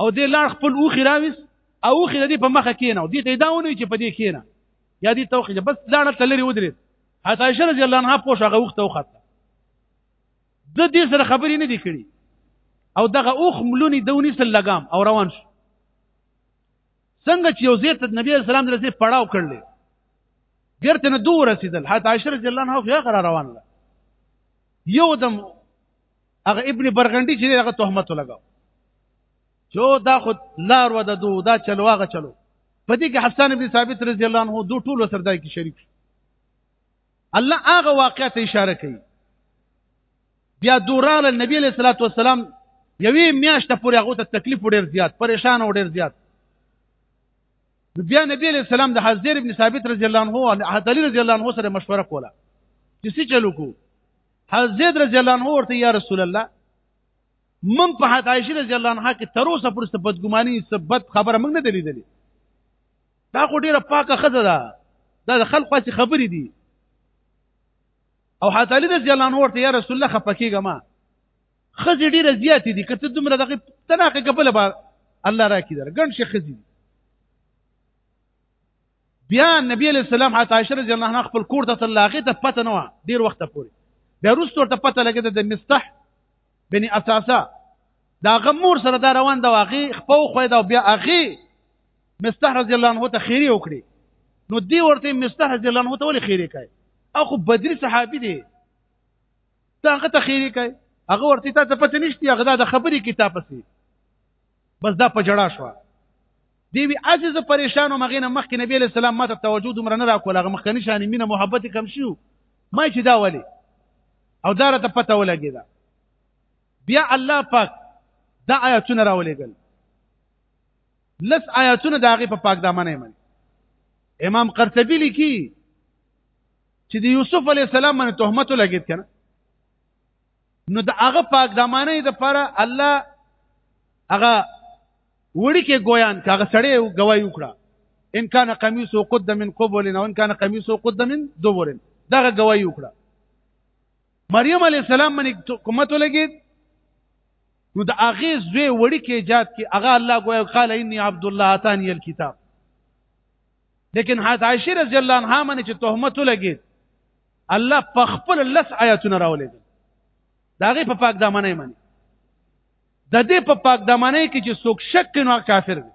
او دې لاړ خپل اوخي راويس او اوخي دې په مخه کېنه او دې ته دا ونه چې په دې کېنه یا دې توخي بس لاړه تلری ودرې حتی عائشہ رضی الله عنها پوښ هغه وخت وخت د دې سره خبرې نه دي کړې او دغه اوخ ملونی دونی سره لګام او روان شو څنګه چې یو زیت نبی اسلام درسه پړاو کړل ګرته نه دوه رسیدل حتی عائشہ رضی الله عنها خو هغه روان له یو دم هغه ابن برغندی چې هغه تهمت لګاو چې دا خود لار و د دو دا چلو هغه چلو په دې کې حسن ابن ثابت رضی الله عنه دوه ټول سره دای کې شریک الله هغه واقعیا ته اشاره کوي بیا دوران النبی علیہ الصلوۃ والسلام یوې میاشت پورې هغه ته تکلیف ډیر زیات پریشان او ډیر زیات بیا نبی علیہ السلام د حضرت ابن ثابت رضی الله عنه او حضرت علی رضی الله عنه سره مشوره کوله چې څه چلو کو حضرت زید رضی الله عنه ورته یا رسول الله من په حضرت عائشه رضی الله عنها کې تر اوسه پورې څه بدګماني څه بد خبره موږ نه دی لیدلې دا خو ډیره پاکه خزه ده دا د خلکو هسې خبرې دي او حضرت علی رضی الله عنه ورته یا رسول الله خپه کېږه ما خزې ډیره زیاتې دي که ته دومره دغه تناقې کبله به الله راکړي در ګڼ شي خزې دي بیا نبی علیہ السلام حتی عائشہ رضی الله عنها خپل کور ته تلاغه ته پته نه و ډیر وخت پورې بیا روستو ته پته لګیده د مستح بن اساسه دا غمور سره دا روان دا واغي خپو خو دا بیا اغي مستح رضی الله عنه ته خیری وکړي نو دی ورته مستح رضی الله عنه ته ولې خیری کوي اخو بدري صحابي دی دا هغه ته خیری کوي هغه ورته ته پته نشتی هغه دا خبرې کتاب پسې بس دا په جړا شو دی وی عزیز پریشان او مغینه مخکې نبی له سلام ماته توجه دومره نه راکول هغه مخکنی شان مینه محبت کم شو ما چې دا ولی او دا راته پته ولګی دا بیا الله پاک دا آیاتونه راولېګل لس آیاتونه دا غي په پاک دامنې من امام قرطبي لیکي چې د یوسف علی السلام باندې تهمت لګید کنه نو د هغه پاک دمانه د پاره الله هغه وړي کې ګویان کاغه سړی گواہی وکړه ان کان قمیص او قد من قبول او ان کان قمیص او قد من دبر دغه گواہی وکړه مریم علی السلام باندې کومت ولګید نو د هغه زوی وړي کې جات کې هغه الله ګویا قال انی عبد الله اتانی الكتاب لیکن حضرت عائشه رضی الله عنها باندې چې تهمت لګید الله په خپل لس آیاتونه راولې داغه په پاک دامنې باندې د دې په پاک دامنې کې چې څوک شک نو کافر دی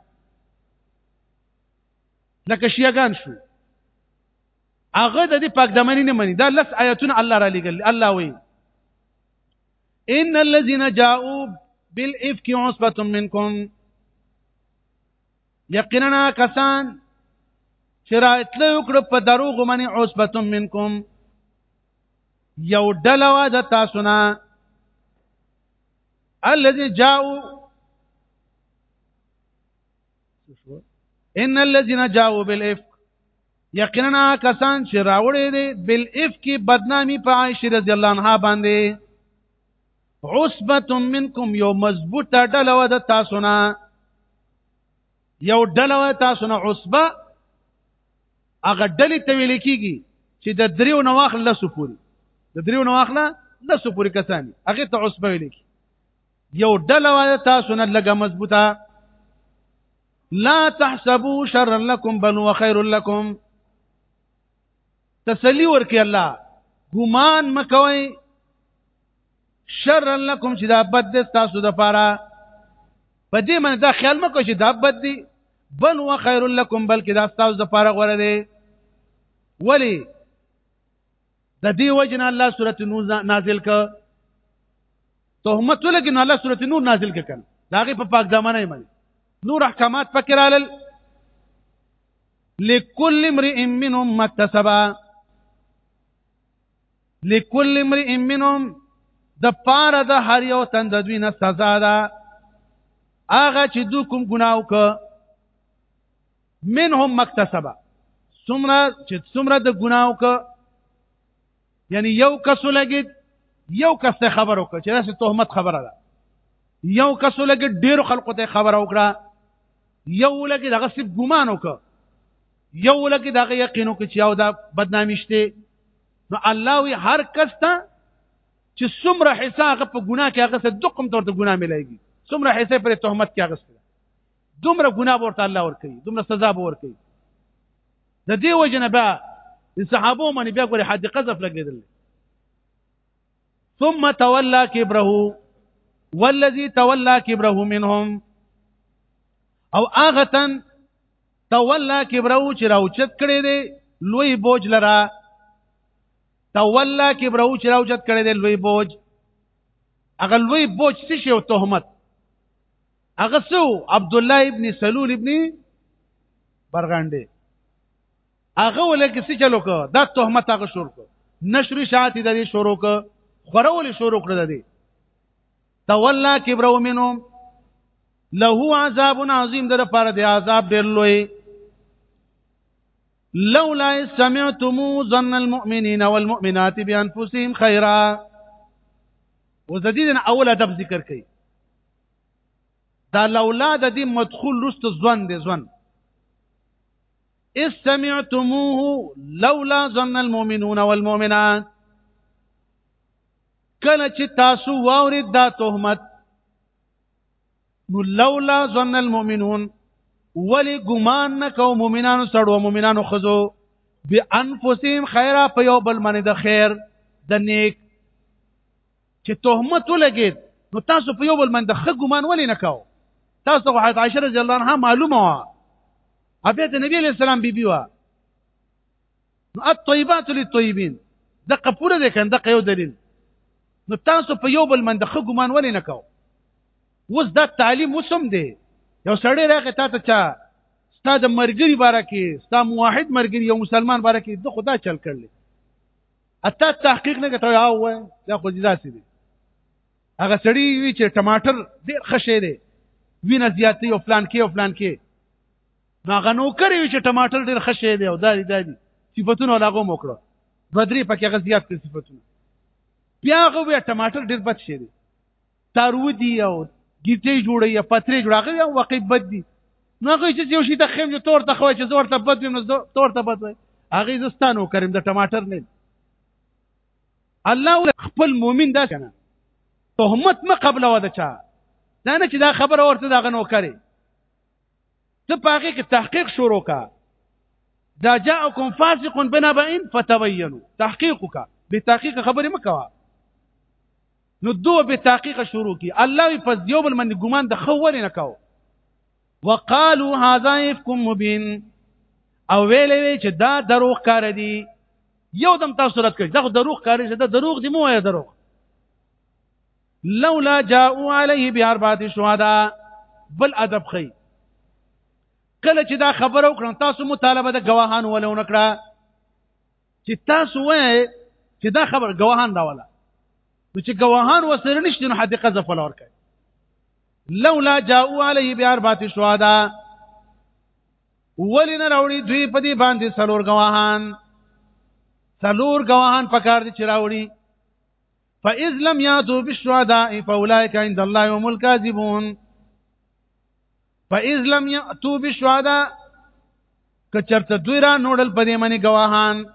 لکه شیعاګان شو هغه د دې پاک دامنې نه مني دا لس آیاتونه الله را لګل الله وایي ان الذين جاءوا بالافك عصبه منكم یقینا کسان چې راتلو کړ په دروغ باندې عصبه منکم یو ډله وا د تاسو نه الذي جاءوا ان الذين جاءوا بالافك یقینا کسان چې راوړې دي بالافك بدنامي په عائشه رضی الله عنها باندې عصبه منکم یو مضبوطه ډله و د تاسو نه یو ډله و تاسو نه عصبه هغه ډلې ته ویل کیږي چې د دریو نه واخل لسو پوري د دریو نه واخل لسو پوري کسان هغه ته عصبه ویل کی یو ډله و تاسو نه لګه مضبوطه لا تحسبوا شرا لكم بل وخير لكم تسلی ورکي الله ګمان مکوي شر لكم چې دا بد دي تاسو د پاره په دې من دا خیال مکو چې دا بد دي بل و خیر لكم بلکې دا تاسو د پاره غوړه دي ولی د دې وجنه الله سورته نور نازل ک تهمت لګن الله سورته نور نازل ک کنه داغه په پاک ځمانه یې نور احکامات پکې رالل لكل امرئ منهم ما اكتسب لكل امرئ منهم د پاره د هر یو تند دوی نه سزا ده هغه چې دو کوم ګناه وک منهم مکتسبه څومره چې څومره د ګناه وک یعنی یو کس لګید یو کس ته خبر وکړه چې داسې تهمت خبره ده یو کس لګید ډیر خلکو ته خبر وکړه یو لګید هغه سب ګمان وکړه یو لګید هغه یقین وکړه چې یو دا بدنامي شته نو الله وی هر کس ته چې څومره حصہ هغه په ګناه کې هغه څه دقم تور ته ګناه ملایږي څومره حصہ پر تهمت کې هغه څه دومره ګناه ورته الله ور کوي دومره سزا به ور کوي د دې وجه نه بیا د صحابو باندې بیا ګورې حد قذف لګېدل ثم تولى كبره والذي تولى كبره منهم او هغه تن تولى كبره چې راوچت کړي دي لوی بوج لرا تولى كبره چې راوچت کړي دي لوی بوج هغه لوی بوج څه شی او تهمت هغه سو عبد الله ابن سلول ابن برغنډي هغه ولکه څه چلو کو دا تهمت هغه شروع کو نشر شات د دې شروع کو خورول شروع کړ د دې تولا کبرو منهم له عذاب عظیم د لپاره د عذاب ډیر لوی لولا سمعتم ظن المؤمنين والمؤمنات بانفسهم خيرا وزديدنا اول ادب ذکر کړي دا لولا د دې مدخول رست ځوان دی ځوان استمعتموه لولا ظن المؤمنون والمؤمنات کله چې تاسو واورید دا تهمت نو لولا ظن المؤمنون ولی ګمان نه کو مؤمنانو سره مؤمنانو خزو بانفسهم خیره په یو بل باندې د خیر د نیک چې تهمت ولګید نو تاسو په یو بل باندې خه ګمان ولې نه کاو تاسو خو حضرت عائشه رضی الله عنها معلومه وا ابي ته نبی علیہ السلام بیبي وا نو الطيبات للطيبين دغه پوره ده کنه دغه یو دلیل نو تاسو په یو بل باندې خه ګمان ولې نه کاو اوس دا تعلیم وسم دی یو سړی راغی تا ته چا ستا د مرګري باره کې ستا موحد مرګري یو مسلمان باره کې د خدا چل کړل اته تحقیق نه کوي او وای دا خو جدا سي دي هغه سړی وی چې ټماټر ډیر خشه دی وینه زیاتې او پلان کې او پلان کې نو هغه نو کړی چې ټماټر ډیر خشه دی او دا دی دا دی صفاتونه لاغو موکړو بدري پکې هغه زیات کړ صفاتونه بیا هغه وی ټماټر ډیر بد شي دی تارو دی او ګیټې جوړي یا پترې جوړه هغه یو وقې بد دي نو هغه چې یو شي ته خیم جو تور ته خو چې زور ته بد وي نو تور ته بد وي هغه زستانو کریم د ټماټر نه الله خپل مؤمن دا کنه تهمت ما قبل ودا چا دا نه چې دا خبره ورته دا غنو کړي ته پاګه کې تحقیق شروع کا دا جاءکم فاسق بنبئن فتبینوا تحقیقک به تحقیق خبره مکوا نو دو به تحقیق شروع کی الله په یو بل باندې ګمان د خول نه کاو وقالو هاذا افکم مبین او ویلې وی چې دا دروغ کار دی یو دم تاسو رات کړئ دا دروغ کار دی دا دروغ دی مو یا دروغ لولا جاءوا علیه باربعه شهدا بل ادب خی کله چې دا خبره وکړم تاسو مطالبه د گواهان ولونه کړه چې تاسو وایئ چې دا خبر ګواهان راولا نو چې ګواهان وسره نشته نو حد قذف ولا ورکړي لولا جاءوا عليه باربعه شهدا ولنه راوړي دوی په دې باندې څلور ګواهان څلور ګواهان پکار دي چې راوړي فاذ لم ياتوا بالشهداء فاولئك عند الله هم الكاذبون فاذ لم ياتوا بشهدا کچرته دوی را نوړل په دې منی گواهان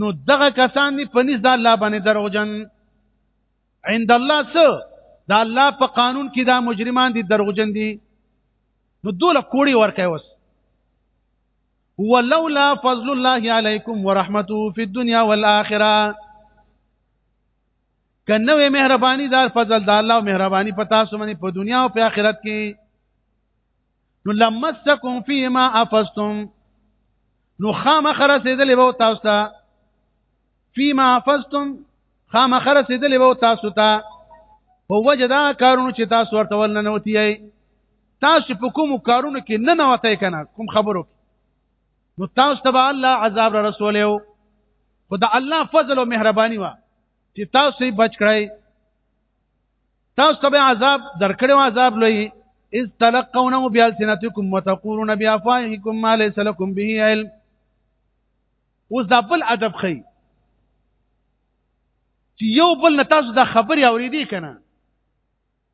نو دغه کسان دی پنځ د الله باندې دروغجن عند الله سو دا الله په قانون کې دا مجرمان دي دروغجن دي نو دوله کوړی ورکه وس ولولا فضل الله عليكم ورحمته في الدنيا والاخره کنه وی مهرباني دار فضل د الله مهرباني پتا سو منی په دنیا او په آخرت کې نو لمسکم فيما افستم نو خامخ رسیدلې وو تاسو ته فيما افستم خامخ رسیدلې وو تاسو ته په وجه دا کارونه چې تاسو ورته ول نه وتی تاسو په کوم کارونه کې نه نه وتی کنه کوم خبرو نو تاسو ته الله عذاب را رسولیو خدا الله فضل او مهرباني وا چې تاسو یې بچ کړئ تاسو ته به عذاب درکړو عذاب لوی اذ تلقونه بیالسنتکم وتقولون بیافواهکم ما ليس لكم به علم اوس دا بل ادب خي چې یو بل نه تاسو دا خبري اورېدي کنه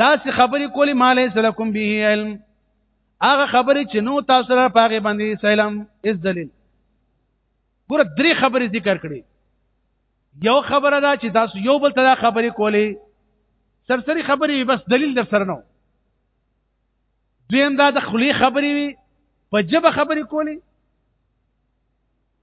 دا څه خبرې کولې ما ليس لكم به علم هغه خبرې چې نو تاسو را پاغه باندې سلام اس دلیل ګور درې خبرې ذکر کړې یو خبره دا چې تاسو یو بل ته خبرې کولې سرسری خبرې بس دلیل در سره نو دویم دا د خلی خبرې وي په جبه خبرې کولې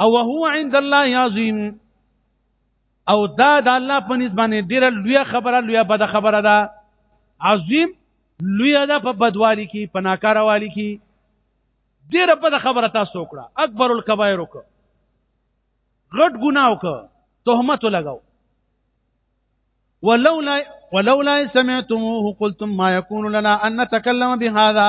او هو عند الله عظیم او دا د الله په نسبت باندې ډیره لوی خبره لوی بد خبره ده عظیم لوی ده په بدوالی کې په ناکاروالی کې ډیره بد خبره تاسو وکړه اکبر الکبائر وکړه غټ ګناه وکړه تهمت لګاو ولولا ولولا سمعتموه قلتم ما يكون لنا ان نتكلم بهذا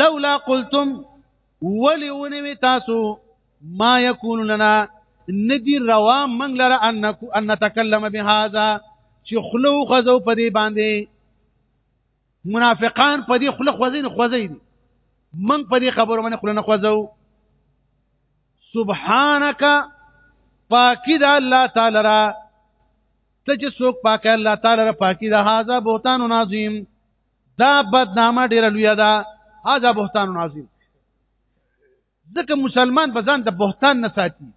لولا قلتم ولی ونوی تاسو ما یکون لنا ندی روا منګ لره انکو ان نتکلم بهذا چې خلو خزو په دې باندې منافقان په دې خله خوځین خوځین من په دې خبرو باندې خله نه خوځو سبحانك پاکی دا الله تعالی را ته چې څوک پاک الله تعالی را پاکی دا هاذا بوتان عظیم دا بدنامه ډیره لوی ده هاذا بهتان عظیم ځکه مسلمان په ځان د بهتان نه ساتي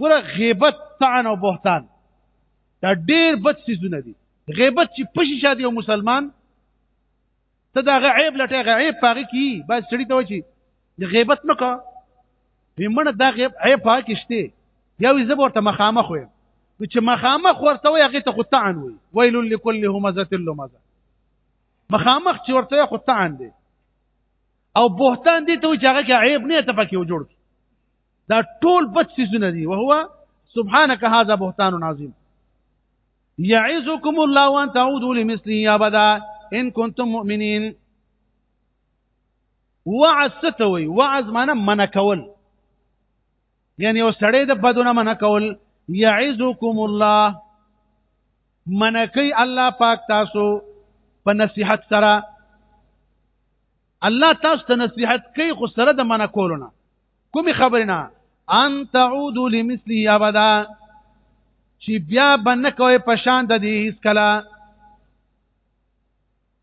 ګوره غیبت طعن او بهتان دا ډیر بد سيزونه دي غیبت چې پشي شادي او مسلمان ته دا غیب لټه غیب پاره کی بس سړی ته وچی د غیبت نه کا ویمنه دا غیب عیب پاکشته یا وی زبر ته مخامخ وي نو چې مخامخ ورته وي هغه ته قطعن وي ویل لكل همزه لمزه مخامخ چې ورته قطعن دي او بهتان دي ته چې هغه کې عیب نه ته پکې جوړ دا ټول بد سيزونه دي وهو سبحانك هذا بهتان عظيم يعزكم الله وان تعودوا لمثله ابدا ان كنتم مؤمنين وعظ څه ته وي وعظ معنی منع کول یعنی یو سړی د بدونه منع کول یعزکم الله منکی الله پاک تاسو په نصیحت سره الله تاسو ته نصیحت کوي خو سره د منع کولو نه کومې خبرې نه ان تعودوا لمثله ابدا چې بیا بنه کوي پشان د دې هیڅ کله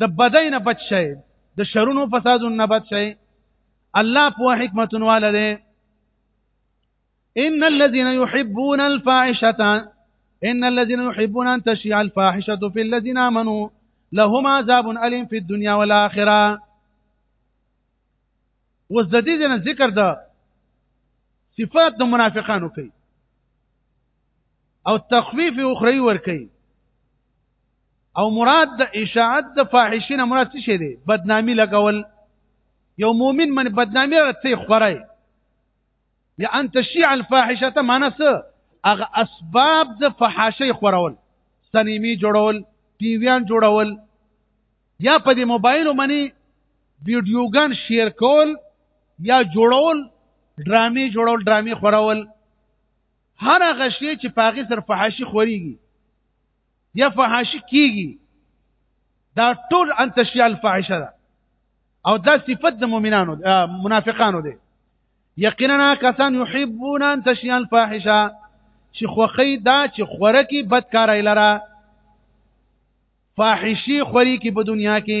د بدای نه بچ شئ د شرونو فسادونو نه بچ شئ الله په حکمتون والا دی ان الذين يحبون الفاحشه ان الذين يحبون ان تشيع الفاحشه في الذين امنوا لهم عذاب اليم في الدنيا والاخره وز د دې ذکر ده صفات د منافقانو کوي او تخفیف اخروی ور کوي او مراد د اشاعت د فاحشین مراد څه دی بدنامی لګول یو مؤمن من بدنامی راته خورای یا ان تشیع الفاحشه معنی څه هغه اسباب د فحاشی خورول سنیمی جوړول ټیویان جوړول یا په دې موبایل باندې ویډیوګان شیر کول یا جوړول ډرامې جوړول ډرامې خورول هر هغه شی چې پاغي سر فحاشي خوريږي یا فحاشي کیږي دا ټول ان تشیع الفاحشه ده او دا صفت د مؤمنانو منافقانو ده یقینا کسان يحبون ان تشیع الفاحشه چې خوخی دا چې خوره کې بدکارای لره فاحشي خوري کې په دنیا کې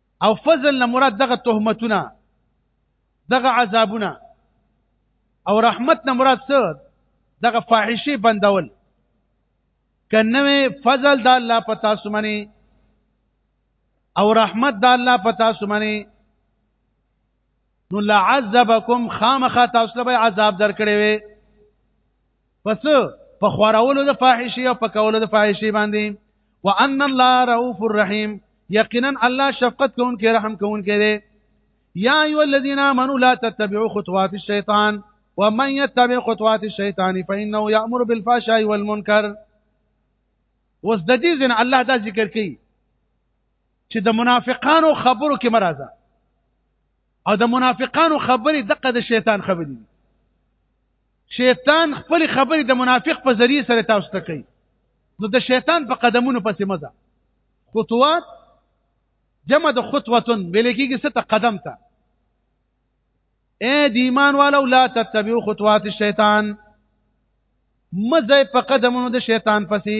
او فضل نه مراد دغه تهمتونه دغه عذابونه او رحمت نه مراد څه دغه فاحشه بندول کنه فضل د الله پتا سمنه او رحمت د الله پتا سمنه نو لعذبکم خامخا تاسو له عذاب درکړې وي پس په خورولو د فاحشې او په کولو د فاحشې باندې وان الله رؤوف الرحیم یقینا الله شفقت کوونکی رحم کوونکی دی یا ایو الذین آمنوا لا تتبعوا خطوات الشیطان ومن يتبع خطوات الشیطان فانه یامر بالفحشاء والمنکر وس د دې ځین الله دا ذکر کوي چې د منافقانو خبرو کې مرزه او د منافقانو خبرې دقه د شیطان خبرې دي شیطان خپل خبرې د منافق په ذریعه سره تاسو ته کوي نو د شیطان په قدمونو پسې مزه خطوات جمع د خطوتن ویل کېږي ست قدم ته اے دی ایمان والو لا تتبعوا خطوات الشیطان مزه په قدمونو د شیطان پسې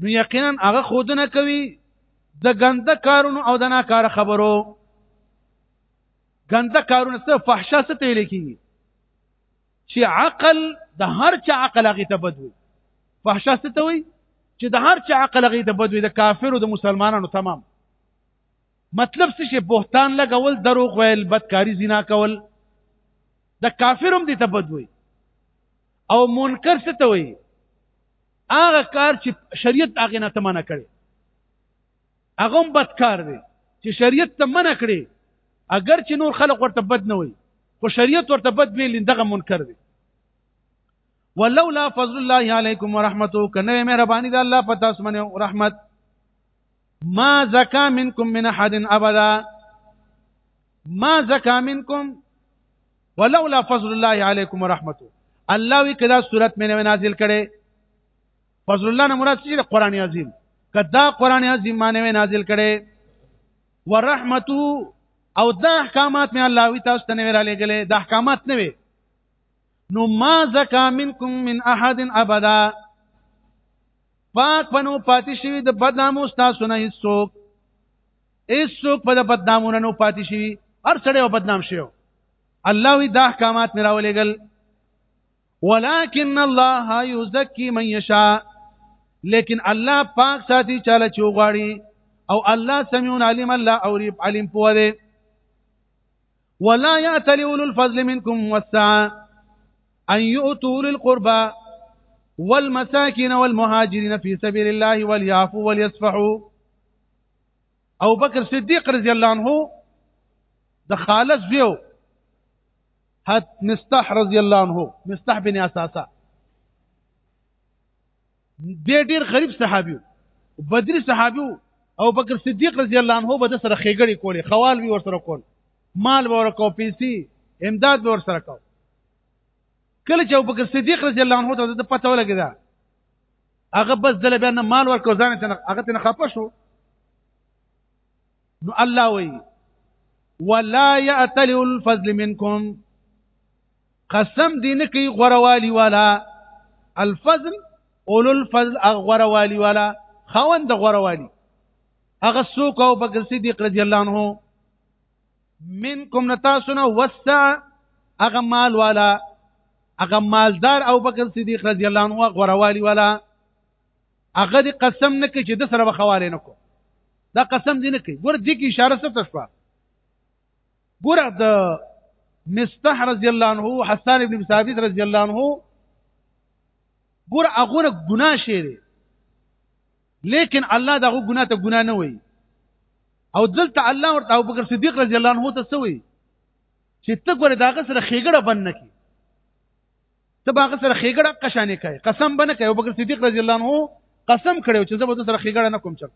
نو یقینا هغه خودنه کوي د ګنده کارونو او د ناکاره خبرو ګنده کارونه څه فحشا څه ته لیکي چې عقل د هر چا عقل هغه ته بدوي فحشا څه ته وي چې د هر چا عقل هغه ته بدوي د کافرو د مسلمانانو تمام مطلب څه شي بهتان لګول دروغ ویل بدکاری زنا کول د کافرم دي ته بدوي او منکر څه ته وي هغه کار چې شریعت هغه نه تمنه کړي هغه هم بد کار دی چې شریعت ته منع کړي اگر چې نور خلق ورته بد نه وي خو شریعت ورته بد ویل دغه منکر دی ولولا فضل الله علیکم ورحمته کنه مهرباني د الله پتا سمنه رحمت ما زکا منکم من احد ابدا ما زکا منکم ولولا فضل الله علیکم ورحمته الله وی کدا صورت مې نه نازل کړي فضل الله نه مراد څه قرآن عظیم کدا قرآن عظیم باندې نازل کړي ورحمته او دا احکامات مې الله وی تاسو ته نه ویل لګلې دا احکامات نه وي نو ما زکا منکم من احد ابدا پاک بنو پاتې شوی د بدنامو تاسو نه هیڅوک هیڅوک په د بدنامونو نه پاتې شوی هر سړی او بدنام شي الله وی دا احکامات مراولېګل ولكن الله يزكي من يشاء لیکن الله پاک ساتي چاله چوغاړي او الله سميع عليم الله اوريب عليم پوره ولا يأتل أولو الفضل منكم والسعى أن يؤتوا للقربى والمساكين والمهاجرين في سبيل الله وليعفوا وليصفحوا أو بكر صديق رضي الله عنه د خالص بيو حد مستح رضي الله عنه مستح بن أساسا دی ډیر غریب صحابي بدري صحابي او بکر صدیق رضی الله عنه به سره خېګړې کولې خوال وی ور سره کول مال به ورکو پیسې امداد به ور سره کو کله چې ابوبکر صدیق رضی الله عنه ته د پته ولګیدا هغه بس دل بیا نه مال ورکو ځان ته هغه ته خپه شو نو الله وی ولا يأتل الفضل منكم قسم دی نه کوي غوروالی والا الفضل اولو الفضل غوروالی والا خوند غوروالی هغه څوک او بکر صدیق رضی الله عنه منکم نتاسنا وسع هغه مال والا هغه مالدار او بکر صدیق رضی الله عنه غوروالی والا هغه دې قسم نه کوي چې د سره بخواله نه کو دا قسم دې نه کوي ګور دې کې اشاره څه تشوه ګوره د مستح رضی الله عنه حسان ابن ثابت رضی الله عنه ګوره هغه ګناه شي لیکن الله دغه ګناه ته ګناه نه وایي او دلته الله ورته ابو بکر صدیق رضی الله عنه ته سوی چې ته ګوره داغه سره خېګړه بند نکې ته باغه سره خېګړه قشانې کوي قسم بنه کوي ابو بکر صدیق رضی الله عنه قسم کړو چې زه به سره خېګړه نه کوم چل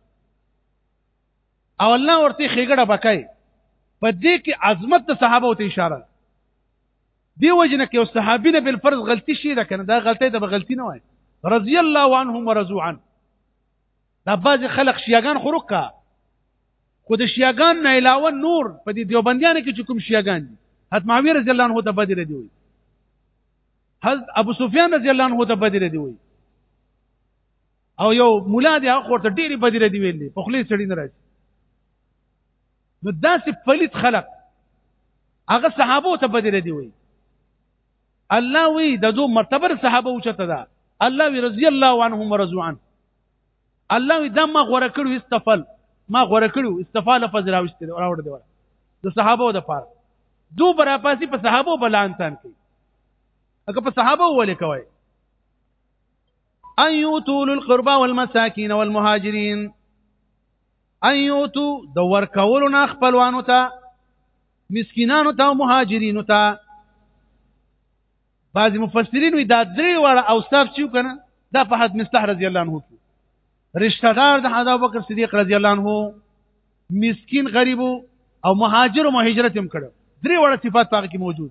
او الله ورته خېګړه بکای په دې کې عظمت د صحابه ته اشاره دی وجنه کې او صحابي نه بل فرض غلطي شي دا کنه دا غلطي د غلطي نه وای رضی الله عنهم ورضوا عنه دا باز خلق شیاغان خروکا خو د شیاغان نه علاوه نور په دې دیوبندیانو کې چې کوم شیاغان دي حت معاویه رضی الله عنه ته بدر دی وي حضرت ابو سفیان رضی الله عنه ته بدر دی وي او یو مولا دی هغه ورته ډېری بدی ردی ویل دي په خلی سړی نه راځي نو داسې پلیت خلق هغه صحابه ته بدی ردی وي الله وی د دو مرتبه صحابه اوچته ده الله وی رضی الله عنهم ورضوا عنه الله وی دا ما غوړه کړو استفل ما غوړه کړو استفال فضل راوست راوړ دی د صحابه د پاره دو برا پاسي په صحابه بلانتان کوي هغه په صحابه ولې کوي ان یوتو للقربا والمساکین والمهاجرین ان یوتو د ورکولو نه خپلوانو ته مسکینانو ته او مهاجرینو ته بعضی مفسرین وی دا درې واړه اوصاف چې کنه دا په حد مستح رضی الله عنه رشتہ دار د حضرت ابوبکر صدیق رضی الله عنه مسکین غریب او مهاجر او هجرت هم کړو درې وړه صفات پاک کې موجود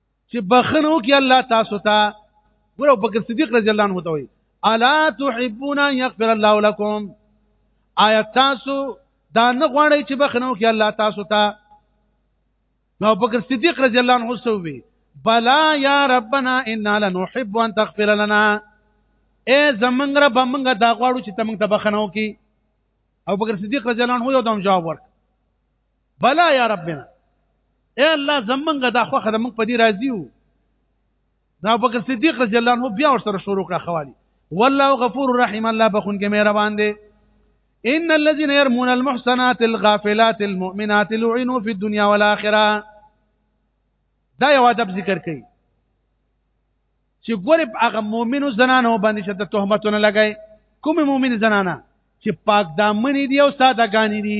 چې بخنو کې الله تاسو ته ګور ابو بکر صدیق رضی الله عنه ته وي الا تحبون ان يغفر الله لكم آیا تاسو دا نه غواړئ چې بخنو کې الله تاسو ته نو ابو بکر صدیق رضی الله عنه سووي بلا یا ربنا انا لنحب ان تغفر لنا اے زمنګ رب موږ دا غواړو چې تمنګ ته بخنو کې ابو بکر صدیق رضی الله عنه یو دم جواب ورک بلا یا ربنا اے الله زمونږه دا خوخه موږ په دې راضي وو دا بکر صدیق رضی الله عنه بیا ورسره شروع کړه خوالي والله غفور رحیم الله بخون کې مهربان دی ان الذين يرمون المحصنات الغافلات المؤمنات لعنوا في الدنيا والاخره دا یو ادب ذکر کړي چې ګورې هغه مؤمنو زنانو باندې چې د تهمتونه لګای کوم مؤمن زنانه چې پاک دامن دي او ساده ګانی دي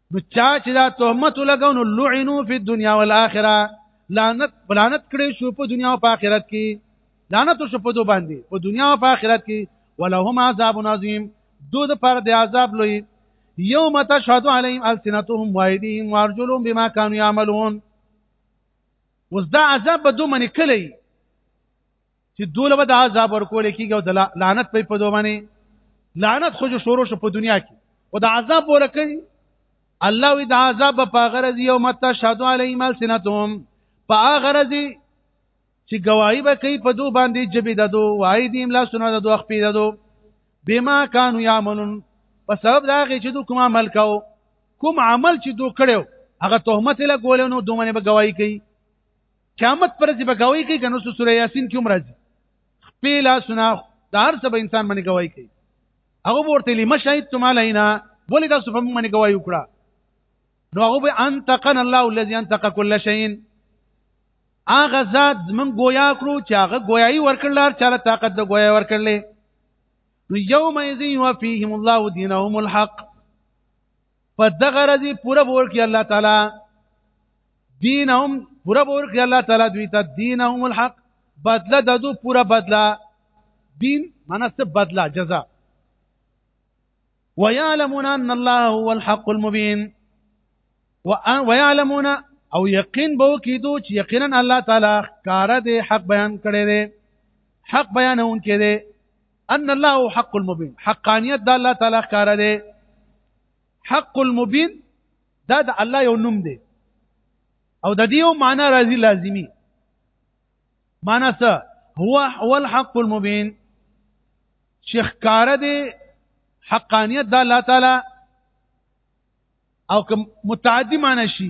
نو چا چې دا تهمت لګاو نو لعنو فی الدنیا والآخرة لعنت لعنت کړي شو په دنیا او په آخرت کې لعنت شو په دو باندې په دنیا او په آخرت کې ولهم عذاب عظیم دو د پر د عذاب لوی یوم تشهد علیهم السنتهم وایدیهم وارجلهم بما كانوا يعملون وز دا عذاب به دو منی کلی چې دوله به د عذاب ورکول کېږي او د لعنت په پدو باندې لعنت خو جو شروع شو په دنیا کې او د عذاب ورکړي الله وی د عذاب په غرض یو متا شهادو علی مال سنتهم په غرض چې گواہی به کوي په دو باندې جبې ددو وای دیم لا سنا ددو خپې ددو بما كانوا يعملون په سبب دا غي چې دو کوم عمل کاو کوم عمل چې دو کړو هغه تهمت له ګولنو دومره به گواہی کوي قیامت پر ځې بګاوي کوي کنه سو سوره یاسین کې عمر دي خپل لاسونه دار سب انسان باندې گواہی کوي هغه ورته لیم شاهد تم علینا ولې تاسو په موږ باندې گواہی وکړه نو هغه به انتقن الله الذي انتق كل شيء هغه ذات من گویا کړو چې هغه گویاي ورکړل چاله طاقت د گویا ورکړلې نو یوم یذین وفیهم الله دینهم الحق په دغه رضی پوره بور کې الله تعالی دینهم پوره بور کې الله تعالی دوی ته دینهم الحق بدله د دو پوره بدله دین معنا څه بدله جزاء ويعلمون ان الله هو الحق المبين ويعلمون او یقین به کیدو چې یقینا الله تعالی کار دې حق بیان کړي دي حق بیانون کړي ان الله حق المبين حقانيت د الله تعالی ښکار دی حق المبين دا د الله یو نوم دی او د دې یو معنی راځي لازمی معنی څه هو هو الحق المبين شیخ کار دی حقانیت د الله تعالی او کوم متعدی معنی شي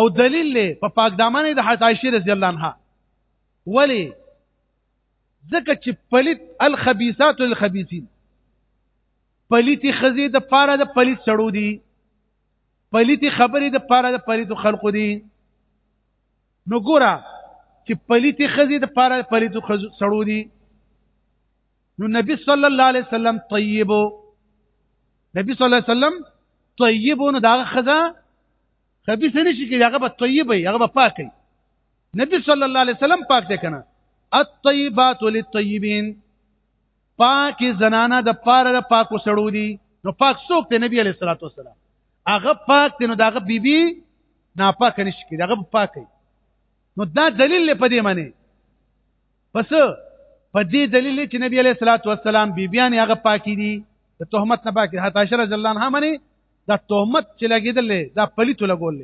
او دلیل له په پاک دامنې د حضرت عائشه رضی الله عنها ولی ځکه چې پلیت الخبيثات للخبيثين پلیتی خزی د پاره د پلیت سړو دي پلیتی خبرې د پاره د پلیت خلقو دي نو ګوره چې پلیتی خزی د پاره د پلیت سړو دي نو نبی صلی الله علیه وسلم طیب نبی صلی الله علیه وسلم طیب نو دا خزه خبيث نه شي کېږي هغه به طيب وي هغه به پاک وي نبی صلی الله علیه وسلم پاک دی کنه الطيبات للطيبين پاک زنانه د پاره د پاکو سړو دي نو پاک څوک دی نبی علیه الصلاۃ والسلام هغه پاک دی نو داغه بیبي ناپاک نشي کېږي هغه پاک وي نو دا دلیل په دې معنی پس په دې دلیل چې نبی علیه الصلاۃ والسلام بیبیان هغه پاکي دي د تهمت نه پاکي حتی عائشہ رضی الله عنها منی دا تهمت چې لګیدل دا پلیت لګول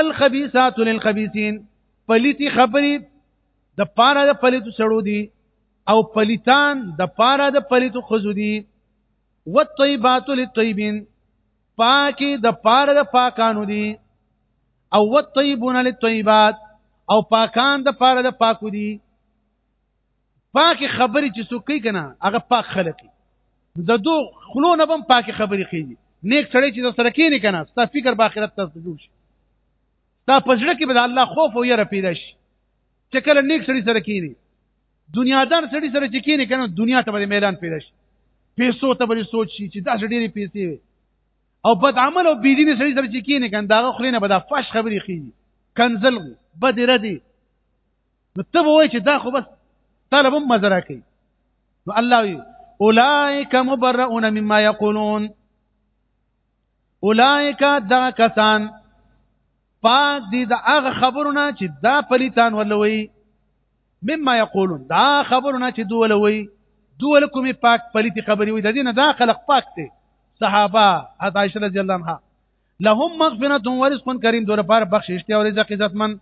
الخبيثات للخبيثين پلیتی خبرې د پاره د پلیتو سړو دي او پلیتان د پاره د پلیتو خزو دي والطيبات للطيبين پاکي د پاره د پاکانو دي او والطيبون للطيبات او پاکان د پاره د پاکو دي پاکي خبرې چې څوک کوي کنه هغه پاک خلک د دو خلو نه بم پاکي خبرې کوي نیک سړی چې سره کېنی کنه ستا فکر به آخرت ته جوړ شي دا پزړه کې به د الله خوف او یره پیدا شي چې کله نیک سړي سره کینی دنیادار سړي سره چې کینی کنه دنیا ته به میلان پیدا شي پیسو ته به سوچ شي چې دا ډېری پیسې وي او بد عمل او بيدین سړي سره چې کینی کنه دا خلینه به دا فاش خبري خي کنزل بد ردی نو ته وای چې دا خو بس طالب مزرا کوي نو الله وی اولائک مبرؤون مما یقولون اولائک دا کسان پاک دي د هغه خبرونه چې دا پلیتان ولوي مما یقولون دا خبرونه چې دوی ولوي دوی لکم پاک پلیتی خبري وي د دې نه دا خلق پاک دي صحابه حضرت عائشہ رضی الله عنها لهم مغفرة ورزق کریم دوی لپاره بخشش ته او رزق عزتمن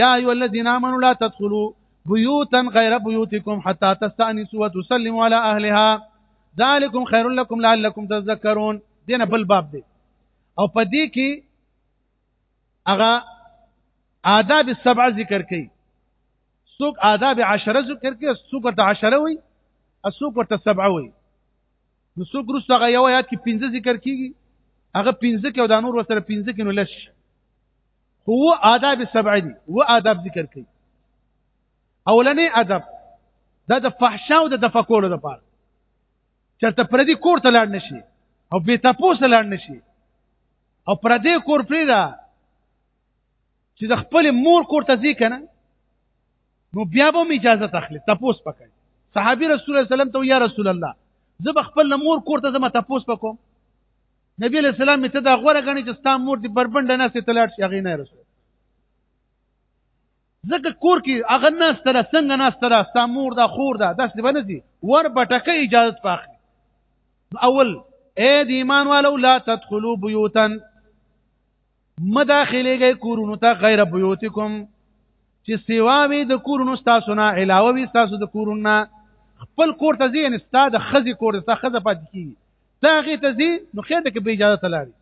یا ایو الذین آمنوا لا تدخلوا بیوتا غیر بیوتکم حتا تستانسوا وتسلموا علی اهلها ذالکم خیر لکم لعلکم تذکرون دینه بل باب دی او په دې کې هغه آداب السبع ذکر کړي څوک آداب عشره ذکر کړي څوک ورته عشره وي او څوک ورته سبع وي نو څوک وروسته هغه یو آیات کې پنځه ذکر کیږي هغه پنځه کې او دا نور ورسره پنځه کې نو لش خو و آداب سبع دي و آداب ذکر کوي اولنې ادب دا د فحشا او د دفقولو لپاره چرته پردي کور ته لاړ نشي او به تاسو لاړ نشي او پردي کور پرې دا چې د خپل مور کور ته ځي کنه نو بیا به اجازه تخلي تاسو پکې صحابي رسول الله صلی الله علیه وسلم ته یا رسول الله زه خپل مور کور ته زما تاسو پکوم نبی له سلام ته دا غوړه غني چې ستا مور دې بربند نه سي تلاړ شي هغه نه رسول ځکه کور کې هغه نه ستره څنګه نه ستره ستا مور دا خور دا داس دې بنسي ور بټکه اجازه پاخلي اول اے د ایمان والو لا تدخلوا بيوتا مداخلهږي کورونو ته غیر بیوتکم چې سیوا وي د کورونو تاسو نه علاوه وي تاسو د کورونو نه خپل کور ته ځي ان ستاد خزي کور ته خزه پات کی دا غي ته ځي نو خیر ده کې به اجازه تلاړي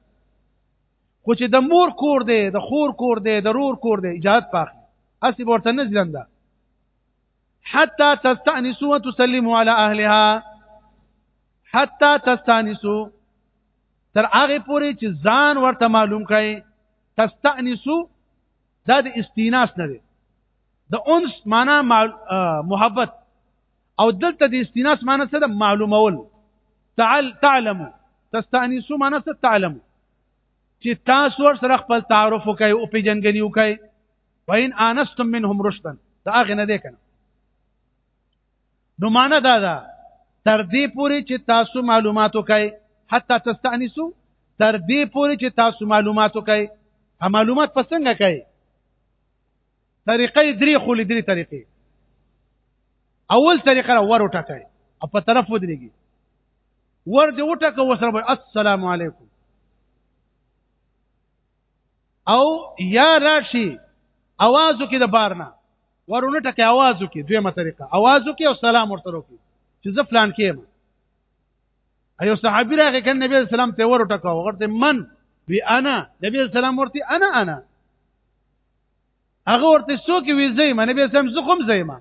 خو چې د مور کور دی د خور کور دی د رور کور دی اجازه پاخ اسی ورته نه ځلنده حتى تستأنسوا وتسلموا على أهلها حتى تستأنسوا تر هغه پورې چې ځان ورته معلوم کړي تستانسو دا د استیناس نه دی د انس معنا محبت او دلته د استیناس معنا څه ده معلومول تعال تعلم تستانسو معنا څه تعلم چې تاسو ور سره خپل تعارف وکړي او پیجنګنی وکړي وین انستم منهم رشدا دا غنه ده کنه نو معنا دا ده تر دې پوري چې تاسو معلومات وکړئ حتی تستانسو تر دې پوري چې تاسو معلومات وکړئ معلومات په څنګه کوي طریقې درې خولې درې طریقې اول طریقه ور وټکای او په طرف ودرېږي ور دې وټکه وسره السلام علیکم او یا راشي اوازو کې د بارنا ورونه ټکه اوازو کې دویمه طریقه اوازو کې او سلام ورته وکړي چې زه فلان کېم ایو صحابي راغی کله نبی اسلام ته ور ټکا ورته من وی انا نبی اسلام ورته انا انا هغه ورته څوک وی زېما نبی اسلام زه کوم زېما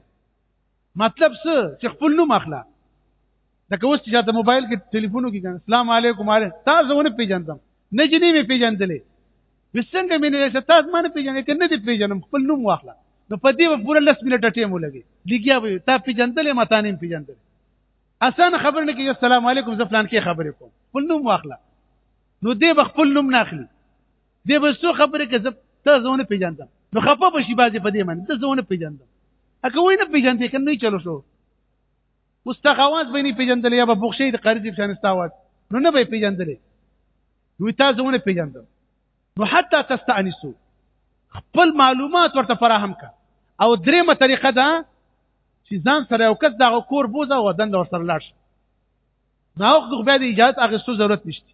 مطلب څه چې خپل نوم اخلا دا کوس چې د موبایل کې ټلیفونو کې ګان اسلام علیکم علی تاسو ونه پیژندم نه چې نه می پیژندلې وسنګ مې نه چې تاسو مانه پیژنې کې نه دې پیژنم خپل نوم واخلا نو په دې پورا لس منټه ټیم ولګي لګیا وي تا پیژندلې ما تا نه پیژندلې اسان خبر نه کې السلام علیکم زفلان کې خبرې کوم خپل نوم واخلا نو دې خپل نوم نه اخلي دې بسو خبره کې زب ته زونه پیژاندم نو خپه به شي بازي په دې باندې ته زونه پیژاندم اګه وای نه پیژاندې کنه نه چلو شو مستخواز به نه پیژندل یا به بخشي د قرض په شان استاوات نو نه به پیژندل نو تا زونه پیژاندم نو حتی تستانسو خپل معلومات ورته فراهم کا او دریمه طریقه ده چې ځان سره یو کس دغه کور بوزه ودن ور سره لاړ شي نو خو بیا د اجازه اخیستو ضرورت نشته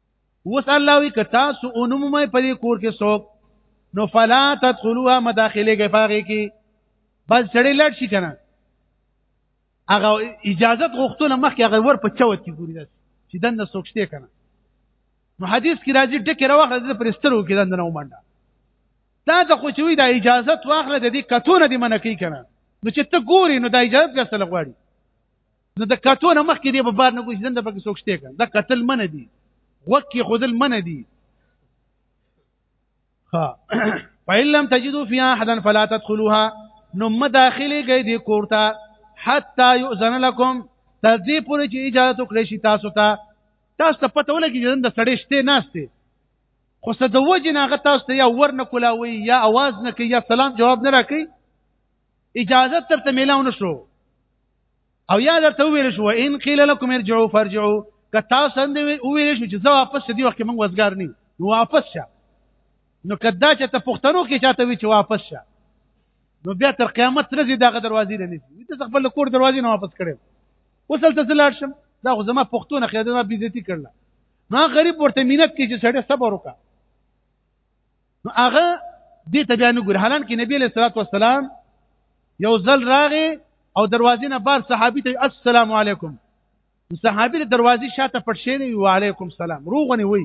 اوس الله وی که تاسو اونم مې په دې کور کې څوک نو فلا تدخلوها مداخله کې پاره کې بس سړی لړ شي کنه هغه اجازه غوښتله مخکې هغه ور په چوت کې ګوري داس چې دنه سوکشته کنه نو حدیث کې راځي ټکی راوخره د پرسترو کې دنه ومنډه دا د خو چوي د اجازه واخله د دې کتونه دې منکې کنه نو چې ته ګوري نو د اجازه غسل غواړي نو د کتو نه مخکې دی په بار نه کوشش دنده پکې څوک شته دا قتل من دي وکي خودل من دي ها فإن لم تجدوا فيها أحدا فلا تدخلوها نو مداخله گئی دی کورتا حتا يؤذن لكم تر دې پورې چې اجازه وکړي شي تاسو ته تاسو ته پته ولګي چې د سړې شته ناشته خو څه د وجه نه غ تاسو ته یا ور نه کولاوي یا आवाज نه کوي یا سلام جواب نه راکړي اجازه ترته ملاو نشو او یا درته ویل شو ان قیل لكم ارجعوا فارجعوا که تاسو هم ویل شو چې زه واپس دی وخت موږ وزګار نه نو واپس شه نو کدا چې ته پښتنو کې چاته وی چې واپس شه نو بیا تر قیامت ورځې دغه دروازې نه نیسي ته خپل کور دروازې نه واپس کړې وصل ته لاړ شم دا خو زما پښتون خیدنه بیزتی کړل ما غریب ورته مینت کې چې سړی صبر وکړه نو هغه دې ته بیا نه ګور حالان کې نبی له صلوات والسلام یو ځل راغې او دروازې نه بار صحابي ته السلام علیکم صحابي له دروازې شاته پټ شي نه و علیکم سلام روغنی وي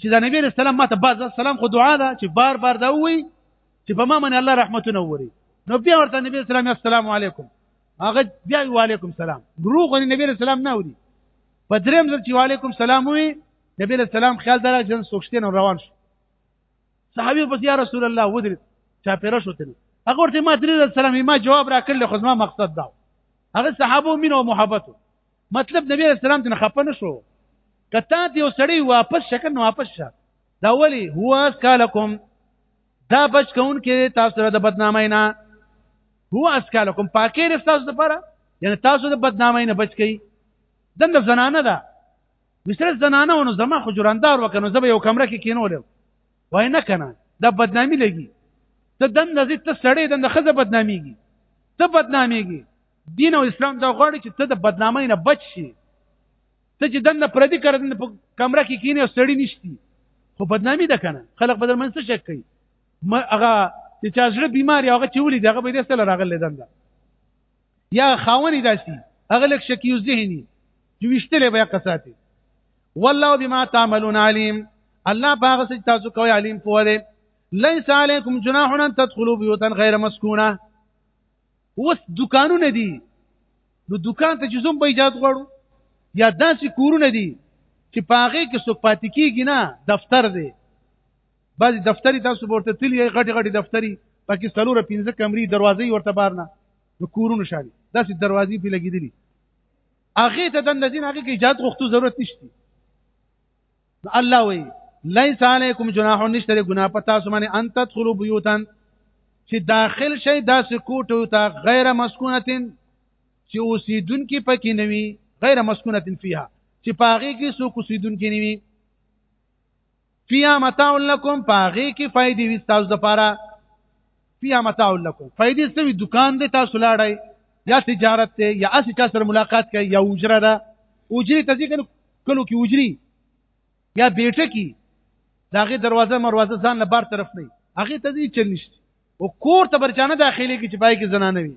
چې دا نبی له سلام ماته باز سلام خو دعا ده چې بار بار دا وي چې په ما باندې الله رحمتونه ووري نو بیا ورته نبی اسلام السلام علیکم هغه بیا وعلیکم سلام دروغ نبی اسلام نه ودی په دریم ځل چې وعلیکم سلام وي نبی له سلام خیال دره جن سوکشتین روان شو صحابي پس یا رسول الله ودر چا پیرا شو تل هغه ورته ما درې سلام ما جواب را کړل خو ما مقصد دا هغه صحابه مين او محبت مطلب نبی له سلام ته خپه نه شو کته ته یو سړی واپس شکن واپس شه دا ولی هو اس کالکم دا بچ کون کې تاسو سره د بدنامۍ نه هو اس کالکم پاکې رفتاس د پاره یعنی تاسو د بدنامۍ نه بچ کی دنه زنانه ده مثل زنانه ونو زما خو جراندار وکنو زبه یو کمره کې کینول وای نه کنه دا بدنامي لګي ته دن نزي ته سړې دن خزه بدناميږي ته بدناميږي دین او اسلام دا غواړي چې ته د بدنامۍ نه بچ شي ته چې دن پردي کړن په کمره کې کینې او سړی نشتی خو بدنامي ده کنه خلک بدل من څه شک کوي هغه چې چا زړه بیمار یا هغه چې ولید هغه به دې سره راغلی دنده یا خاوني داسي هغه لک شکی ذهني چې وشتلې به قصاتي والله بما تعملون عليم الله باغ سج تاسو کوي عليم پوره ليس عليكم جناح ان تدخلوا بيوتا غير مسكونه وس دکانونه دي نو دکان ته چې زوم به ایجاد غواړو یا داسې کورونه دي چې پاغه کې سو پاتې کیږي نه دفتر دی بعضی دفتری تاسو ورته تلی غټي غټي دفتری پکې څلور پنځه کمرې دروازې ورته بارنه د کورونو شاوي داسې دروازې په لګیدلې هغه ته د نزین هغه کې ایجاد غوښتو ضرورت نشته نو الله وی لیس علیکم جناح نشته ګنا پتا سمانه ان تدخلوا بیوتن چې داخل شي داسې کوټو ته غیر مسکونتن چې اوسیدونکو پکې نوي غیر مسکونتن فیها چې پاغي کې سو کوسیدونکو نوي فیا متاع لکم پاغه کې فائدې وي تاسو د پاره فیا متاع لکم فائدې سوي دکان دې تاسو لاړای یا تجارت ته یا اسی چا سره ملاقات کوي یا اجره ده اجری ته ځکه کلو کې اجری یا بیټه کې داغه دروازه مروازه ځان له بار طرف نه هغه ته دې چل نشته او کور ته برچانه داخلي کې چې پای کې زنانه وي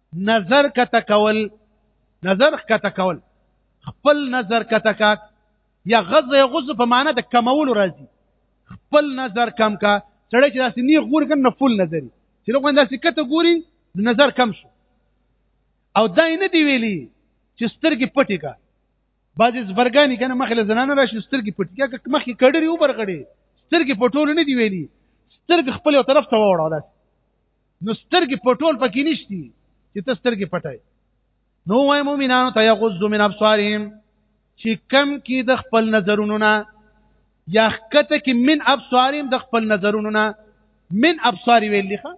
نظر کته کول نظر کته کول خپل نظر کته کا یا غض یا غض په معنی د کمول راځي خپل نظر کم کا سړی چې داسې نیغ ګور کنه فل نظر چې لوګون داسې کته ګوري نظر کم شو او دا نه دی ویلي چې سترګې پټې کا بعضې زبرګانې که نه مخې له زنانه را شي سترګې پټې یا که مخکې کډرې وبرغړې سترګې پټول نه دی ویلي سترګې خپل یو طرف ته ووړه داسې نو سترګې پټول پکې نشتی چې ته سترګې پټای نو وای مؤمنانو ته یغض من ابصارهم چې کم کې د خپل نظرونو نه یا خکته کې من ابصارهم د خپل نظرونو نه من ابصار ویل لخه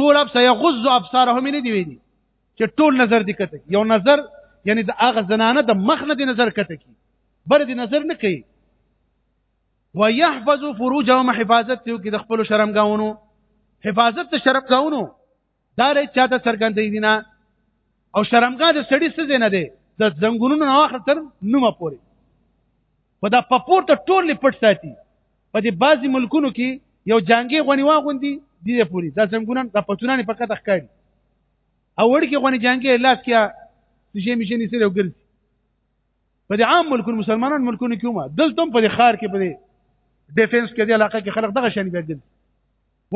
ټول ابصار یغض ابصارهم نه دی ویلي چې ټول نظر دی کته یو نظر یعنی د هغه زنانه د مخ نه دی نظر کته کی بر دی نظر نه کوي ويحفظ فروجهم حفاظت یو کې د خپل شرمګاونو حفاظت د شرمګاونو دا لري چې دا څرګندې دي نه او شرمګا د سړی څه نه دی د زنګونونو نه اخر تر نومه پوري په دا پپور ته ټول پټ ساتي په دې بعضي ملکونو کې یو جنگي غونی واغوندي دي دې پوري دا زنګونه د پتونانه په کته ښکاري او وړ کې غونی جنگي لاس کې چې مې شي نسره وګرځي په دې عام ملکونو مسلمانان ملکونو کې ومه دلته په دې خار کې په دې ډیفنس کې دې علاقې کې خلک دغه شان ګرځي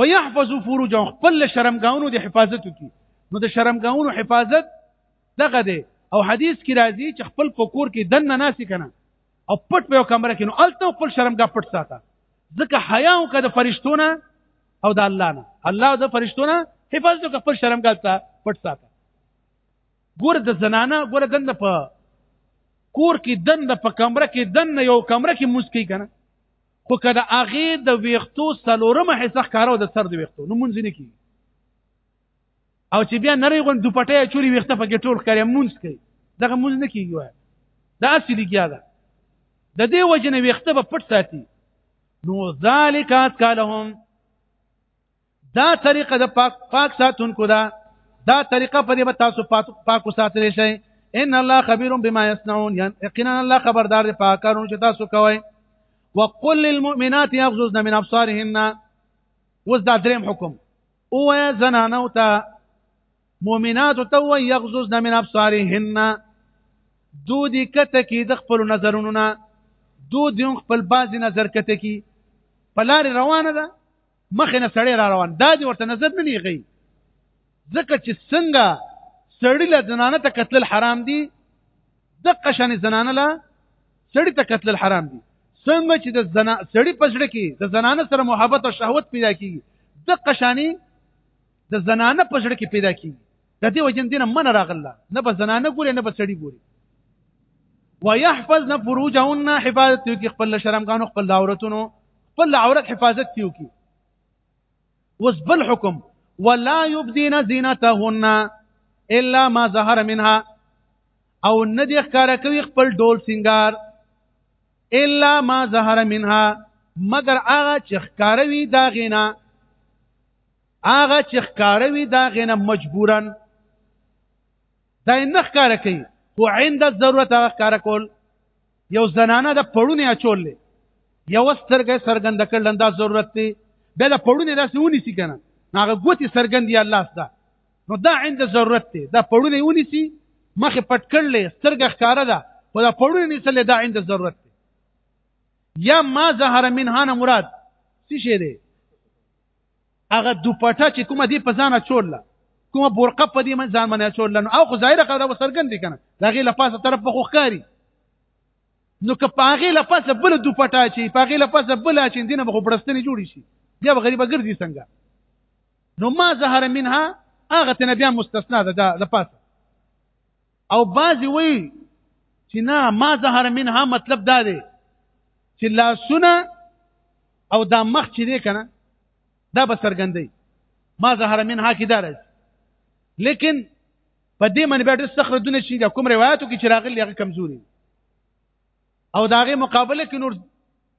ويحفظ فروجهم خپل شرمګاونو د حفاظت کی نو د شرمګاونو حفاظت دغه دی او حدیث کې راځي چې خپل فکر کې دنه ناسي کنه او پټ په کمره کې نو الته خپل شرمګا پټ ساته ځکه حیا او کده فرشتونه او د الله نه الله د فرشتونه حفاظت وکړه خپل شرمګا ته پټ ساته ګور د زنانه ګور دنه په کور کې دنه په کمره کې دنه یو کمره کې مسکی کنه خو کله اغه د ویختو سلورمه حصہ کارو د سر د ویختو نو مونږ نه کی او چې بیا نری غون دوپټه چوری ویخته پکې ټول کړي مونږ کوي دغه مونږ نه کیږي وای دا اصلي کیا ده د دې وجنه ویخته په پټ ساتي نو ذالک اتکلهم دا طریقه د پاک پاک ساتونکو دا دا طریقه په دې به تاسو پاک ساتلی شئ ان الله خبير بما يصنعون یقینا الله خبردار دی په کارونو چې تاسو کوئ وقل للمؤمنات يغضضن من ابصارهن وز دا دریم حکم او زنانو ته مؤمنات ته وي يغززن من ابصارهن دو دي کته کی د خپل نظرونو نه دو دي خپل باز نظر کته کی پلار روانه ده مخې نه سړی را روان دا دی ورته نظر نه نیغی ځکه چې څنګه سړی له زنانه ته قتل حرام دی د قشن زنانه له سړی ته قتل حرام دی څنګه چې د زنا سړی پسړه کې د زنانه سره محبت او شهوت پیدا کیږي د قشانی د زنانه پسړه کې پیدا کیږي د دې وجن دینه من راغله نه په زنانه ګوري نه په سړی ګوري ويحفظن فروجهن حفاظت یو کی خپل شرمګانو خپل عورتونو خپل عورت حفاظت یو کی وس بل حکم ولا يبدين زينتهن الا ما ظهر منها او نه دي ښکارا کوي خپل ډول سنگار الا ما ظهر منها مگر هغه چې ښکاروي دا غینا هغه چې ښکاره وي دا غنه مجبورا دا نه ښکاره کوي خو عند ضرورت هغه ښکاره کول یو زنانه د پړونې اچول یو سترګې سرګند کړل دا ضرورت دی بیا د پړونې داسې ونیسي کنه هغه ګوتې سرګند یا الله ستا نو دا عند ضرورت دی دا پړونې ونیسي مخې پټ کړل سترګې ښکاره ده خو دا پړونې نیسل دا عند ضرورت دی یا ما ظهر منها مراد څه شي دی هغه دوپټه چې کومه دی په ځانه چوله کومه برقه په دې من ځان باندې چوله نو او خو ظاهره خبره وسرګن دي کنه دا غي لپاسه طرف په خوخاري نو که پاغه لپاسه بل دوپټه چی پاغه لپاسه بل چی دینه به برستنی جوړ شي بیا غریبه ګرځي څنګه نو ما ظهر منها هغه تنه بیا مستثنا ده د پاسه او بعضی وی چې نه ما ظهر منها مطلب دا دی چې لاسونه او دا مخ چې دی کنه دا به سرګندې ما ظهر منها کې دارز لیکن په دې باندې به ډېر سخت ردونه شي د کوم روایتو کې چې راغلي هغه کمزوري او دا غي مقابله کې نور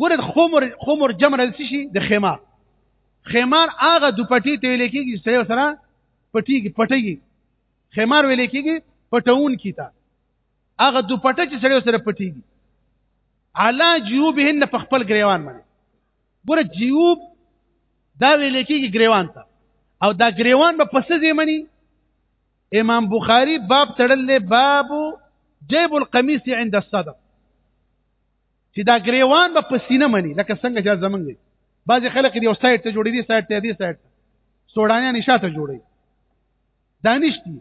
ګوره خمر خمر جمع د څه شي د خمار خمار هغه دوپټي ته ویل کېږي چې سره سره پټيږي پټيږي خمار ویل کېږي پټون کیتا هغه دوپټه چې سره سره پټيږي علا جیوبهن په خپل گریوان باندې ګوره جیوب دا ویل کېږي گریوان ته او دا گریوان به پسې زمني امام بخاری باب تړلې باب جیب القمیص عند الصدر چې دا ګریوان به په سینه مني لکه څنګه چې زمونږ دی بعض خلک یو سایت ته جوړې دي سایت ته دي سایت سوډانیا نشاته جوړي دانش دي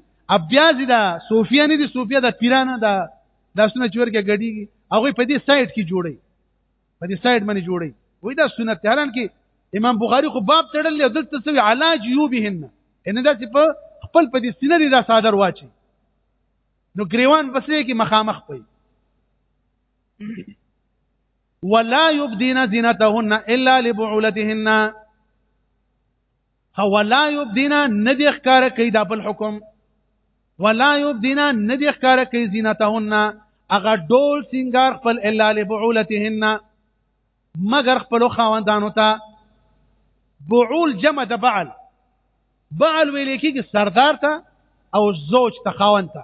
بیا زی دا صوفیا نه دي صوفیا د پیرانه دا داسونه چور کې غړيږي هغه په دې سایت کې جوړي په دې سایت باندې جوړي وای دا سنت حالان کې امام بخاری خو باب تړل دی دلته سوي علاج یو بهن ان دا چې په خپل په دې سینه دي دا صادر واچي نو ګریوان بسې کې مخامخ پي ولا يبدين زينتهن الا لبعولتهن ولا يبدين ندي ښکار کوي د خپل حکم ولا يبدين ندي ښکار کوي زينتهن اغه ډول سنگار خپل الا لبعولتهن مگر خپل خواندانو ته بعول جمع د بعل بعل ویل کېږي سردار ته او زوج ته خاوند ته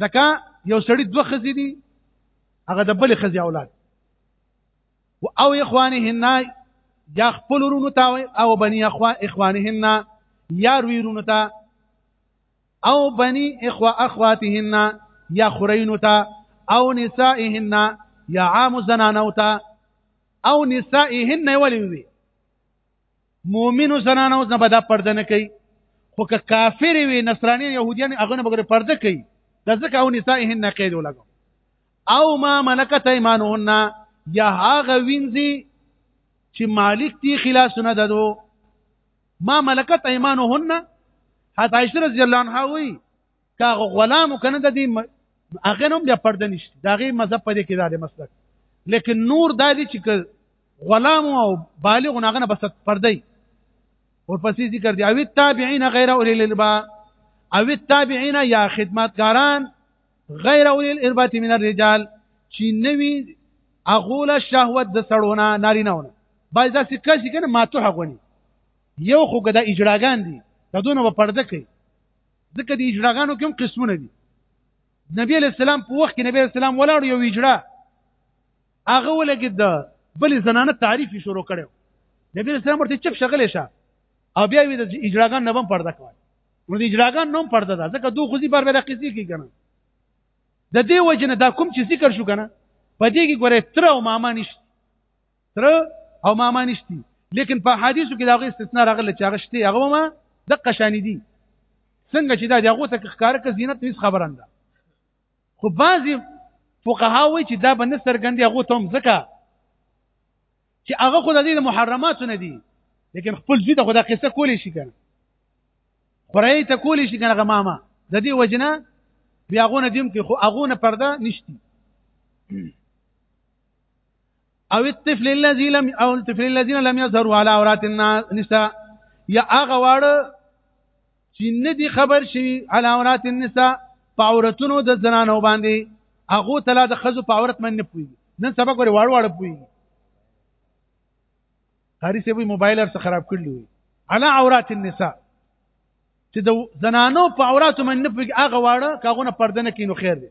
دکا یو سړی دوه خزې دي هغه د بل خزې اولاد و او اخوانهن یا خپل ورونو ته او بنی اخوا اخوانهن یا ورونو ته او بنی اخوا اخواتهن یا خرینو ته او نسائهن یا عام زنانو ته او نسائهن ولوي مؤمنو زنانو نه به دا پرده نه کوي خو که کافر وي نصراني يهوديان هغه نه به پرده کوي د ځکه او نسائهن نه قید ولګو او ما ملکت ایمانهن یا هغه وینځي چې مالک دی خلاص نه ددو ما ملکت ایمانهن حتی عائشہ رضی الله عنها وی کاغه غلام کنه د دې هغه نوم بیا پرده نشته دا غي مذهب پدې کې دار مسلک لیکن نور دا دي چې غلام او بالغ نه غنه بس پرده او پسې ذکر دی او تابعین غیر اولی الاربا او تابعین یا خدمتګاران غیر اولی الاربا من الرجال چې نوی اغول شهوت د سړونه نارینه ونه باید دا سکه چې کنه ما ته حقونی یو خو ګدا اجراګان دي دونه په پرده کوي ځکه د اجراګانو کوم قسمونه دي نبی علیہ السلام په وخت کې نبی علیہ السلام ولاړ یو اجرا هغه ولګید د بل زنانه تعریف شروع کړو نبی علیہ السلام ورته چپ شغله شه او بیا وی د اجراګان نه هم پرده کوي نو د اجراګان نوم پرده ده ځکه دوه خوځي بار بار قصې کوي کنه د دې وجنه دا کوم چې ذکر شو کنه په دې کې ګوره تر او ماما نشته تر او ماما نشتی لیکن په حدیثو کې دا غي استثناء راغله چې هغه شته هغه ما د قشانی دي څنګه چې دا د هغه ته ښکار ک زینت هیڅ خبرنده خو بعضی فقها وایي چې دا بنه سرګندې هغه ته هم ځکه چې هغه خو د دې محرمات نه دي لیکن خپل ځی ته خو دا قصه کولی شي کنه خورای ته کولی شي کنه ماما د دې وجنه بیا غونه دیم کې خو هغه نه پرده نشتی او الطفل الذي لم او الطفل الذين لم يظهروا على عورات النساء یا هغه واړه چې نه دي خبر شي على عورات النساء په عورتونو د زنانو باندې هغه تلا د خزو په عورت باندې پوي نن سبق ور واړ واړ پوي قاری سی وی موبایل ار څخه خراب کړل وی على عورات النساء چې د زنانو په عورت باندې پوي هغه واړه کاغونه پردنه کینو خیر دی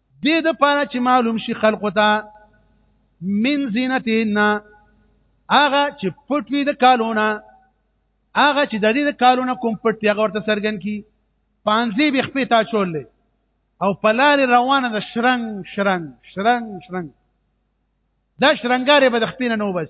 دې د پاره چې معلوم شي خلق ته من زینتهن هغه چې پټ وي د کالونه هغه چې د دې د کالونه کوم پټ دی هغه ورته سرګن کی پانځي به خپې تا چولې او پلار روانه د شرنګ شرنګ شرنګ شرنګ دا شرنګاره به د خپې نه نو بس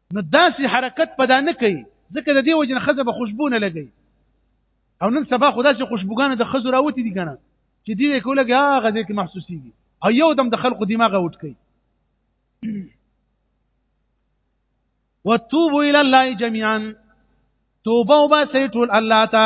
نو داسې حرکت پدا نه کوي ځکه د دې وجه نه خزه به خوشبو نه لګي او نن سبا خدا چې خوشبوګانه د خزو راوتی دي کنه چې دې کوله هغه ځای کې محسوسيږي او یو دم د خلکو دماغ اوټ کوي وتوبوا الى الله جميعا توبه وباسئ ټول الله ته